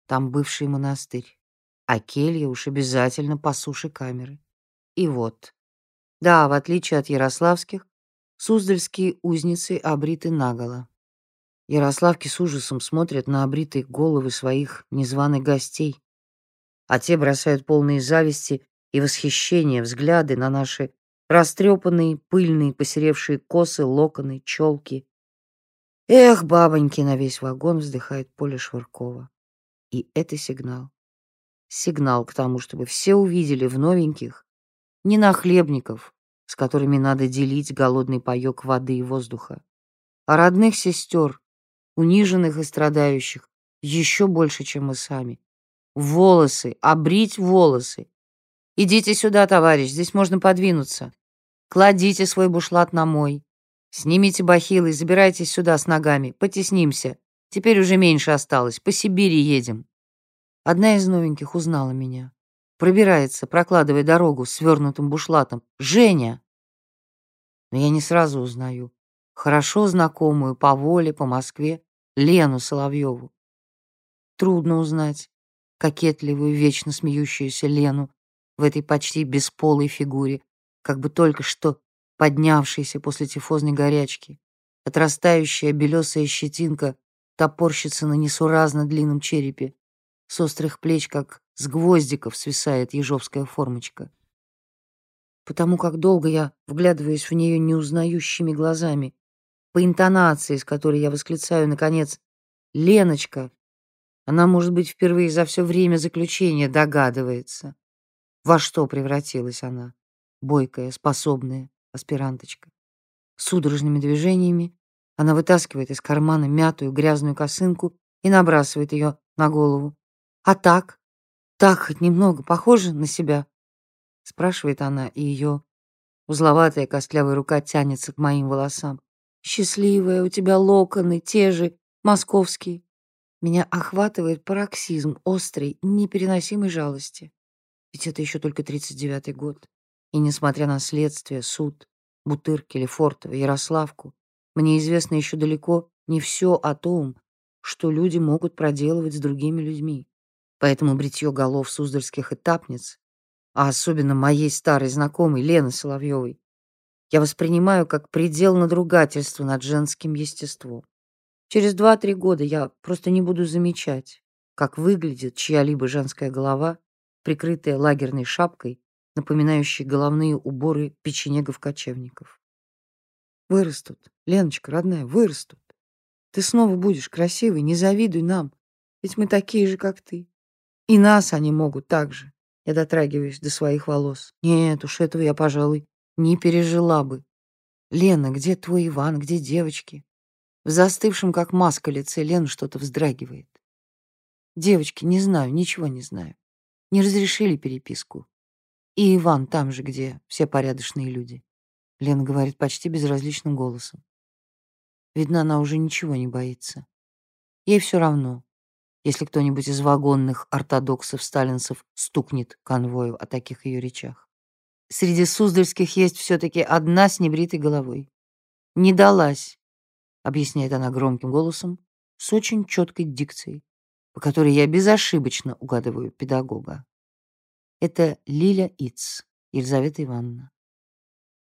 Speaker 1: Там бывший монастырь. А келья уж обязательно по суше камеры. И вот. Да, в отличие от ярославских, суздальские узницы обриты наголо. Ярославки с ужасом смотрят на обритые головы своих незваных гостей, а те бросают полные зависти и восхищения взгляды на наши растрепанные, пыльные, посеревшие косы, локоны, челки. Эх, бабоньки, на весь вагон вздыхает Поля Швыркова. И это сигнал. Сигнал к тому, чтобы все увидели в новеньких не нахлебников, с которыми надо делить голодный паёк воды и воздуха, а родных сестер, униженных и страдающих, еще больше, чем мы сами. Волосы, обрить волосы. Идите сюда, товарищ, здесь можно подвинуться. Кладите свой бушлат на мой. Снимите бахилы и забирайтесь сюда с ногами. Потеснимся. Теперь уже меньше осталось. По Сибири едем. Одна из новеньких узнала меня. Пробирается, прокладывая дорогу свернутым бушлатом. Женя! Но я не сразу узнаю. Хорошо знакомую по воле, по Москве, Лену Соловьеву. Трудно узнать кокетливую, вечно смеющуюся Лену в этой почти бесполой фигуре, как бы только что поднявшейся после тифозной горячки. Отрастающая белесая щетинка топорщится на несуразно длинном черепе. С острых плеч, как с гвоздиков, свисает ежовская формочка. Потому как долго я вглядываюсь в нее неузнающими глазами, по интонации, с которой я восклицаю, наконец, «Леночка!» Она, может быть, впервые за все время заключения догадывается, во что превратилась она, бойкая, способная аспиранточка. Судорожными движениями она вытаскивает из кармана мятую грязную косынку и набрасывает ее на голову. «А так? Так немного похоже на себя?» Спрашивает она, и ее узловатая костлявая рука тянется к моим волосам. Счастливая, у тебя локоны, те же, московские. Меня охватывает пароксизм острой, непереносимой жалости. Ведь это еще только 39-й год. И несмотря на следствие, суд, Бутырки, Лефортово, Ярославку, мне известно еще далеко не все о том, что люди могут проделывать с другими людьми. Поэтому бритье голов суздальских этапниц, а особенно моей старой знакомой Лены Соловьевой, я воспринимаю как предел надругательства над женским естеством. Через два-три года я просто не буду замечать, как выглядит чья-либо женская голова, прикрытая лагерной шапкой, напоминающей головные уборы печенегов-кочевников. Вырастут, Леночка, родная, вырастут. Ты снова будешь красивой, не завидуй нам, ведь мы такие же, как ты. И нас они могут так же. Я дотрагиваюсь до своих волос. Нет уж, этого я, пожалуй, не пережила бы. Лена, где твой Иван, где девочки? В застывшем, как маска, лице Лены что-то вздрагивает. Девочки, не знаю, ничего не знаю. Не разрешили переписку. И Иван там же, где все порядочные люди. Лена говорит почти безразличным голосом. Видно, она уже ничего не боится. Ей все равно, если кто-нибудь из вагонных ортодоксов-сталинцев стукнет конвою о таких ее речах. Среди суздальских есть все-таки одна с небритой головой. Не далась, объясняет она громким голосом, с очень четкой дикцией, по которой я безошибочно угадываю педагога. Это Лиля Иц, Елизавета Ивановна.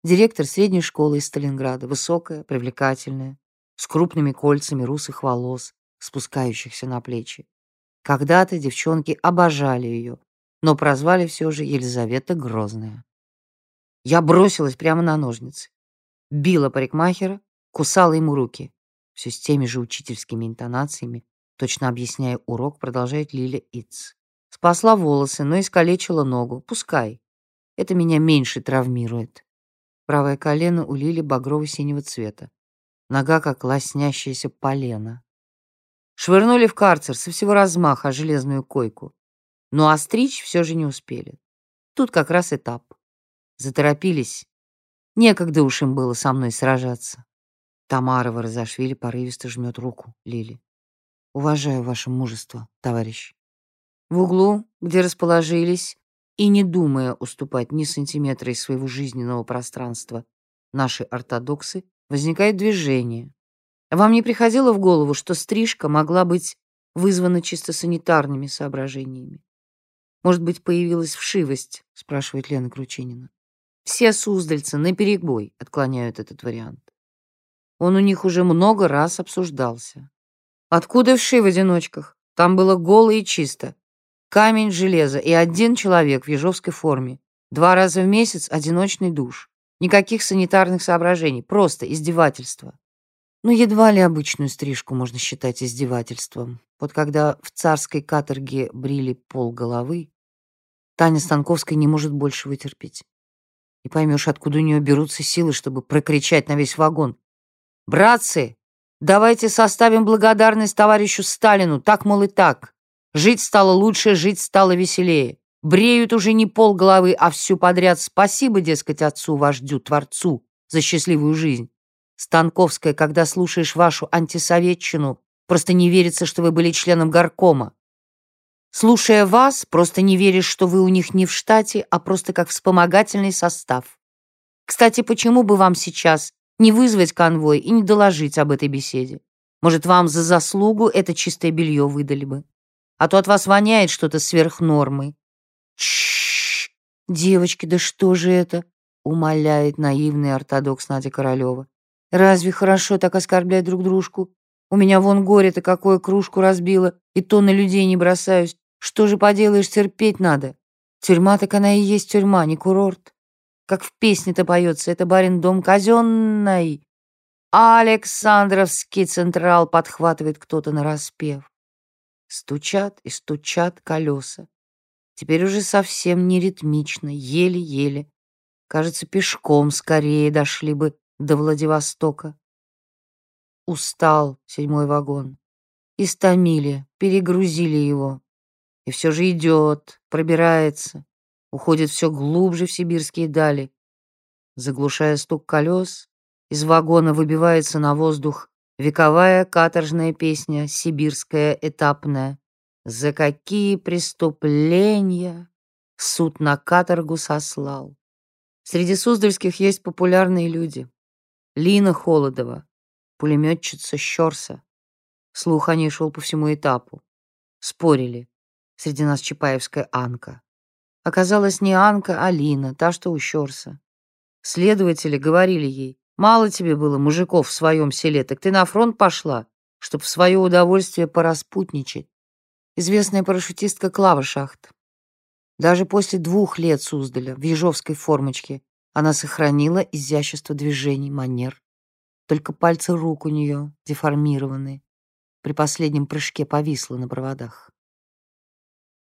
Speaker 1: Директор средней школы из Сталинграда, высокая, привлекательная, с крупными кольцами русых волос, спускающихся на плечи. Когда-то девчонки обожали ее, но прозвали все же Елизавета Грозная. Я бросилась прямо на ножницы, била парикмахера, кусала ему руки. Все с теми же учительскими интонациями, точно объясняя урок, продолжает Лиля Иц. Спасла волосы, но искалечила ногу. Пускай. Это меня меньше травмирует. Правое колено у Лили багрово-синего цвета. Нога, как лоснящаяся полена. Швырнули в карцер со всего размаха железную койку. Но остричь все же не успели. Тут как раз этап. Заторопились. Некогда уж им было со мной сражаться. Тамара Ворозашвили порывисто жмет руку Лили. «Уважаю ваше мужество, товарищ». В углу, где расположились, и не думая уступать ни сантиметра из своего жизненного пространства, наши ортодоксы, возникает движение, вам не приходило в голову, что стрижка могла быть вызвана чисто санитарными соображениями? Может быть, появилась вшивость, спрашивает Лена Кручинина. Все суздальцы наперебой отклоняют этот вариант. Он у них уже много раз обсуждался. Откуда вши в одиночках? Там было голо и чисто. Камень, железо и один человек в ежовской форме. Два раза в месяц одиночный душ. Никаких санитарных соображений, просто издевательство. Но ну, едва ли обычную стрижку можно считать издевательством. Вот когда в царской каторге брили пол головы, Таня Станковская не может больше вытерпеть. И поймешь, откуда у нее берутся силы, чтобы прокричать на весь вагон. «Братцы, давайте составим благодарность товарищу Сталину, так, мол, и так. Жить стало лучше, жить стало веселее. Бреют уже не пол головы, а всю подряд. Спасибо, дескать, отцу, вождю, творцу за счастливую жизнь. Станковская, когда слушаешь вашу антисоветчину, просто не верится, что вы были членом горкома. Слушая вас, просто не веришь, что вы у них не в штате, а просто как вспомогательный состав. Кстати, почему бы вам сейчас не вызвать конвой и не доложить об этой беседе? Может, вам за заслугу это чистое белье выдали бы? А то от вас воняет что-то сверх нормы. Девочки, да что же это? Умоляет наивный ортодокс Надя Королева. Разве хорошо так оскорблять друг дружку? У меня вон горе-то какое кружку разбило, и то на людей не бросаюсь. Что же поделаешь, терпеть надо. Тюрьма так она и есть тюрьма, не курорт. Как в песне-то поется, это барин дом казенный. Александровский централ подхватывает кто-то на распев. Стучат и стучат колеса. Теперь уже совсем не ритмично, еле-еле. Кажется, пешком скорее дошли бы до Владивостока. Устал седьмой вагон. Истомили, перегрузили его. И все же идет, пробирается, уходит все глубже в сибирские дали. Заглушая стук колес, из вагона выбивается на воздух вековая каторжная песня, сибирская этапная. За какие преступления суд на каторгу сослал. Среди суздальских есть популярные люди. Лина Холодова, пулеметчица Щорса. Слух о ней шел по всему этапу. Спорили. Среди нас Чапаевская Анка. Оказалось, не Анка, а Лина, та, что у Щорса. Следователи говорили ей, мало тебе было мужиков в своем селе, так ты на фронт пошла, чтоб в свое удовольствие пораспутничать. Известная парашютистка Клава Шахт. Даже после двух лет Суздаля в ежовской формочке она сохранила изящество движений, манер. Только пальцы рук у нее деформированы. При последнем прыжке повисла на проводах.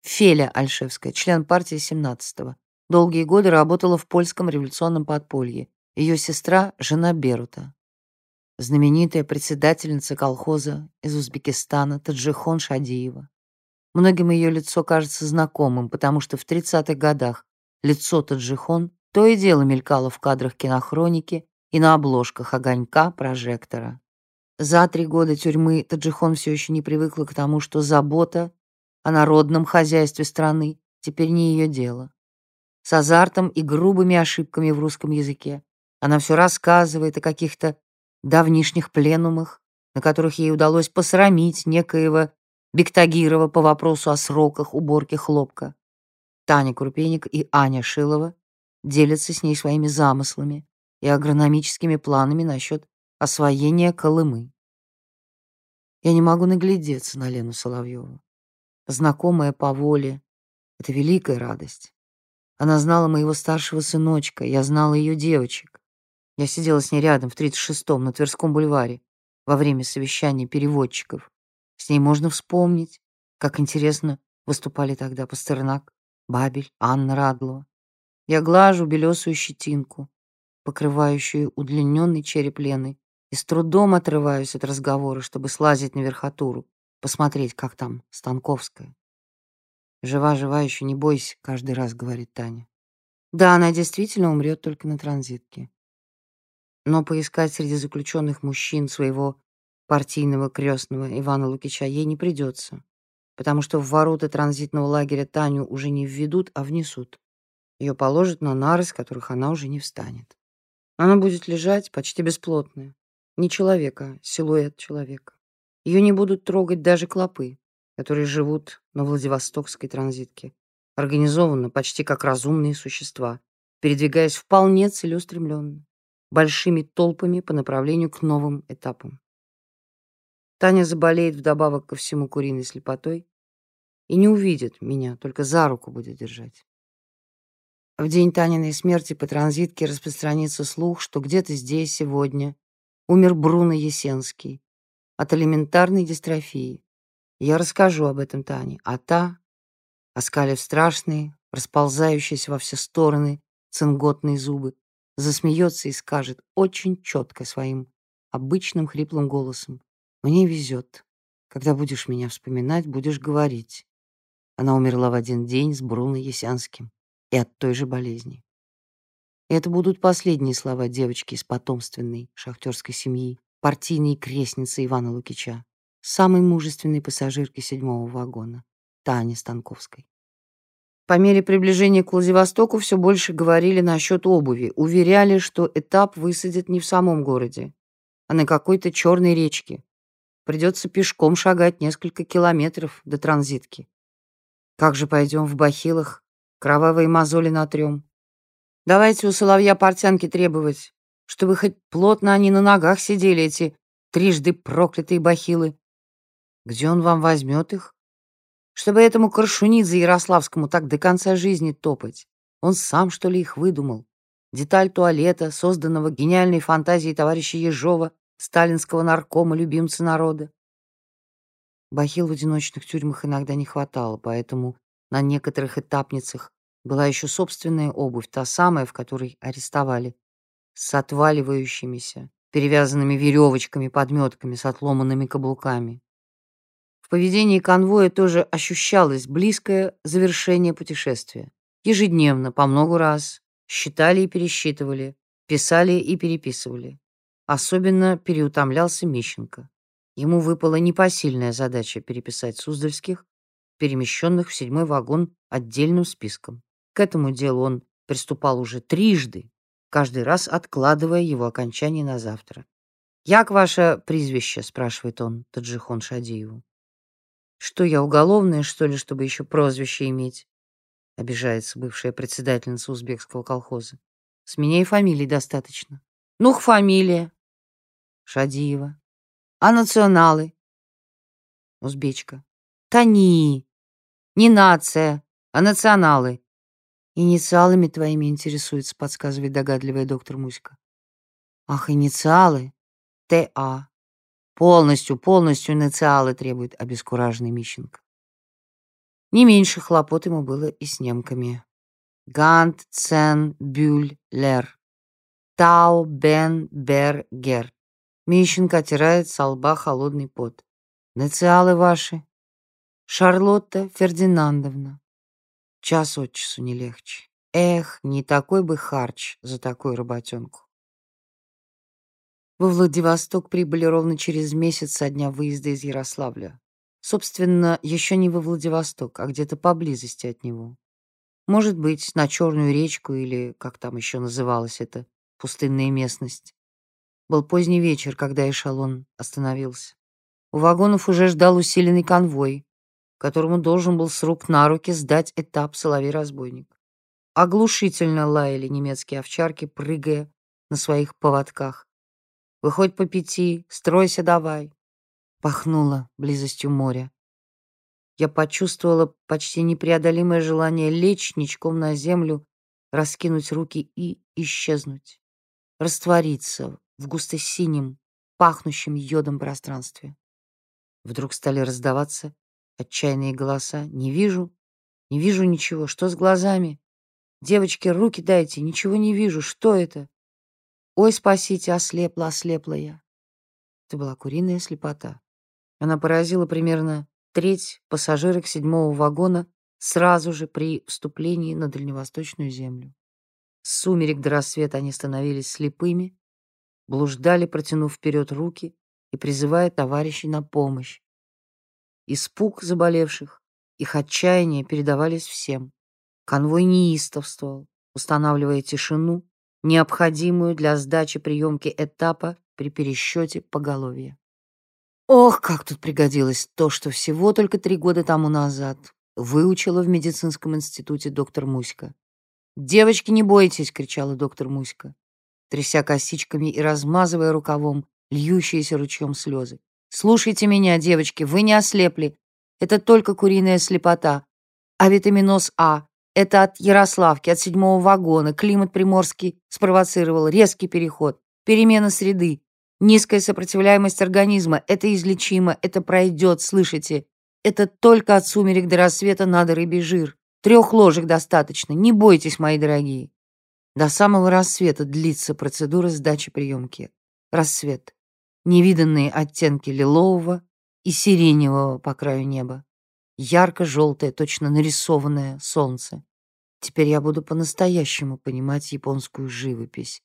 Speaker 1: Феля Альшевская, член партии 17-го. Долгие годы работала в польском революционном подполье. Ее сестра — жена Берута. Знаменитая председательница колхоза из Узбекистана Таджихон Шадиева. Многим ее лицо кажется знакомым, потому что в 30-х годах лицо Таджихон то и дело мелькало в кадрах кинохроники и на обложках огонька прожектора. За три года тюрьмы Таджихон все еще не привыкла к тому, что забота о народном хозяйстве страны теперь не ее дело. С азартом и грубыми ошибками в русском языке она все рассказывает о каких-то давнишних пленумах, на которых ей удалось посрамить некоего Бектагирова по вопросу о сроках уборки хлопка. Таня Крупеник и Аня Шилова делятся с ней своими замыслами и агрономическими планами насчет освоения Колымы. Я не могу наглядеться на Лену Соловьеву. Знакомая по воле — это великая радость. Она знала моего старшего сыночка, я знала ее девочек. Я сидела с ней рядом в 36-м на Тверском бульваре во время совещания переводчиков. С ней можно вспомнить, как интересно выступали тогда Пастернак, Бабель, Анна Радлова. Я глажу белесую щетинку, покрывающую удлиненный череп Лены, и с трудом отрываюсь от разговора, чтобы слазить на верхотуру, посмотреть, как там Станковская. «Жива-жива, еще не бойся», — каждый раз говорит Таня. Да, она действительно умрет только на транзитке. Но поискать среди заключенных мужчин своего партийного крестного Ивана Лукича ей не придется, потому что в ворота транзитного лагеря Таню уже не введут, а внесут. Ее положат на нары, с которых она уже не встанет. Она будет лежать почти бесплотная, не человека, силуэт человека. Ее не будут трогать даже клопы, которые живут на Владивостокской транзитке, организованно, почти как разумные существа, передвигаясь вполне целеустремленно, большими толпами по направлению к новым этапам. Таня заболеет вдобавок ко всему куриной слепотой и не увидит меня, только за руку будет держать. В день Таниной смерти по транзитке распространится слух, что где-то здесь сегодня умер Бруно Есенский от элементарной дистрофии. Я расскажу об этом Тане, а та, оскалив страшные, расползающиеся во все стороны цинготные зубы, засмеется и скажет очень четко своим обычным хриплым голосом. «Мне везет. Когда будешь меня вспоминать, будешь говорить». Она умерла в один день с Бруно Есянским и от той же болезни. Это будут последние слова девочки из потомственной шахтерской семьи, партийной крестницы Ивана Лукича, самой мужественной пассажирки седьмого вагона, Тани Станковской. По мере приближения к Владивостоку все больше говорили насчет обуви, уверяли, что этап высадят не в самом городе, а на какой-то черной речке. Придется пешком шагать несколько километров до транзитки. Как же пойдем в бахилах, кровавые мозоли натрем, Давайте у соловья портянки требовать, чтобы хоть плотно они на ногах сидели, эти трижды проклятые бахилы. Где он вам возьмет их? Чтобы этому Коршунидзе Ярославскому так до конца жизни топать. Он сам, что ли, их выдумал? Деталь туалета, созданного гениальной фантазией товарища Ежова, сталинского наркома, любимца народа. Бахил в одиночных тюрьмах иногда не хватало, поэтому на некоторых этапницах была еще собственная обувь, та самая, в которой арестовали, с отваливающимися, перевязанными веревочками, подметками, с отломанными каблуками. В поведении конвоя тоже ощущалось близкое завершение путешествия. Ежедневно, по много раз, считали и пересчитывали, писали и переписывали. Особенно переутомлялся Мищенко. Ему выпала непосильная задача переписать Суздальских, перемещенных в седьмой вагон отдельным списком. К этому делу он приступал уже трижды, каждый раз откладывая его окончание на завтра. «Як ваше призвище?» — спрашивает он Таджихон Шадиеву. «Что я, уголовная, что ли, чтобы еще прозвище иметь?» — обижается бывшая председательница узбекского колхоза. «С меня и фамилии достаточно». «Ну-х, фамилия». «Шадиева». «А националы?» «Узбечка». «Тани». «Не нация, а националы. «Инициалами твоими интересуется», — подсказывает догадливая доктор Муська. «Ах, инициалы? Т.А. Полностью, полностью инициалы требует обескураженный Мищенко. Не меньше хлопот ему было и с немками. Гант Цен Бюль Лер. Тау Бен Бер Гер. Мищенко оттирает со лба холодный пот. Инициалы ваши. Шарлотта Фердинандовна. Час от часу не легче. Эх, не такой бы харч за такую работенку. Во Владивосток прибыли ровно через месяц со дня выезда из Ярославля. Собственно, еще не во Владивосток, а где-то поблизости от него. Может быть, на Черную речку или, как там еще называлась эта пустынная местность. Был поздний вечер, когда эшелон остановился. У вагонов уже ждал усиленный конвой, которому должен был с рук на руки сдать этап «Соловей-разбойник». Оглушительно лаяли немецкие овчарки, прыгая на своих поводках. «Выходь по пяти, стройся давай!» Пахнуло близостью моря. Я почувствовала почти непреодолимое желание лечь ничком на землю, раскинуть руки и исчезнуть, раствориться в густо-синем, пахнущем йодом пространстве. Вдруг стали раздаваться отчаянные голоса. «Не вижу, не вижу ничего. Что с глазами? Девочки, руки дайте, ничего не вижу. Что это? Ой, спасите, ослепла, ослепла я». Это была куриная слепота. Она поразила примерно треть пассажирок седьмого вагона сразу же при вступлении на дальневосточную землю. С сумерек до рассвета они становились слепыми, блуждали, протянув вперед руки и призывая товарищей на помощь. Испуг заболевших, их отчаяние передавались всем. Конвой неистовствовал, устанавливая тишину, необходимую для сдачи приемки этапа при пересчете поголовья. Ох, как тут пригодилось то, что всего только три года тому назад выучила в медицинском институте доктор Муська. «Девочки, не бойтесь!» — кричала доктор Муська, тряся косичками и размазывая рукавом льющиеся ручьем слезы. «Слушайте меня, девочки, вы не ослепли. Это только куриная слепота. А витаминоз А — это от Ярославки, от седьмого вагона. Климат приморский спровоцировал резкий переход, перемена среды. Низкая сопротивляемость организма — это излечимо, это пройдет, слышите? Это только от сумерек до рассвета надо рыбий жир. Трех ложек достаточно, не бойтесь, мои дорогие. До самого рассвета длится процедура сдачи приемки. Рассвет. Невиданные оттенки лилового и сиреневого по краю неба. Ярко-желтое, точно нарисованное солнце. Теперь я буду по-настоящему понимать японскую живопись,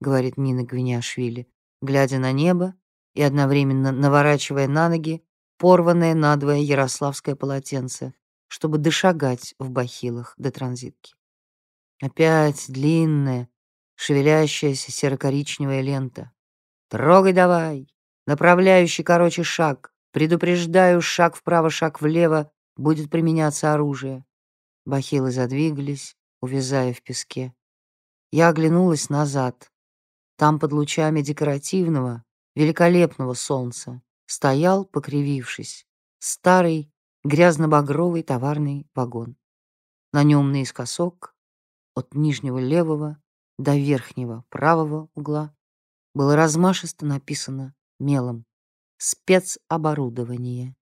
Speaker 1: говорит Нина Гвиняшвили глядя на небо и одновременно наворачивая на ноги порванное надвое ярославское полотенце, чтобы дошагать в бахилах до транзитки. Опять длинная, шевелящаяся серо-коричневая лента. «Трогай давай!» Направляющий, короче, шаг. Предупреждаю, шаг вправо, шаг влево. Будет применяться оружие. Бахилы задвигались, увязая в песке. Я оглянулась назад. Там под лучами декоративного, великолепного солнца стоял, покривившись, старый грязно-багровый товарный вагон. На нем наискосок от нижнего левого до верхнего правого угла было размашисто написано мелом «Спецоборудование».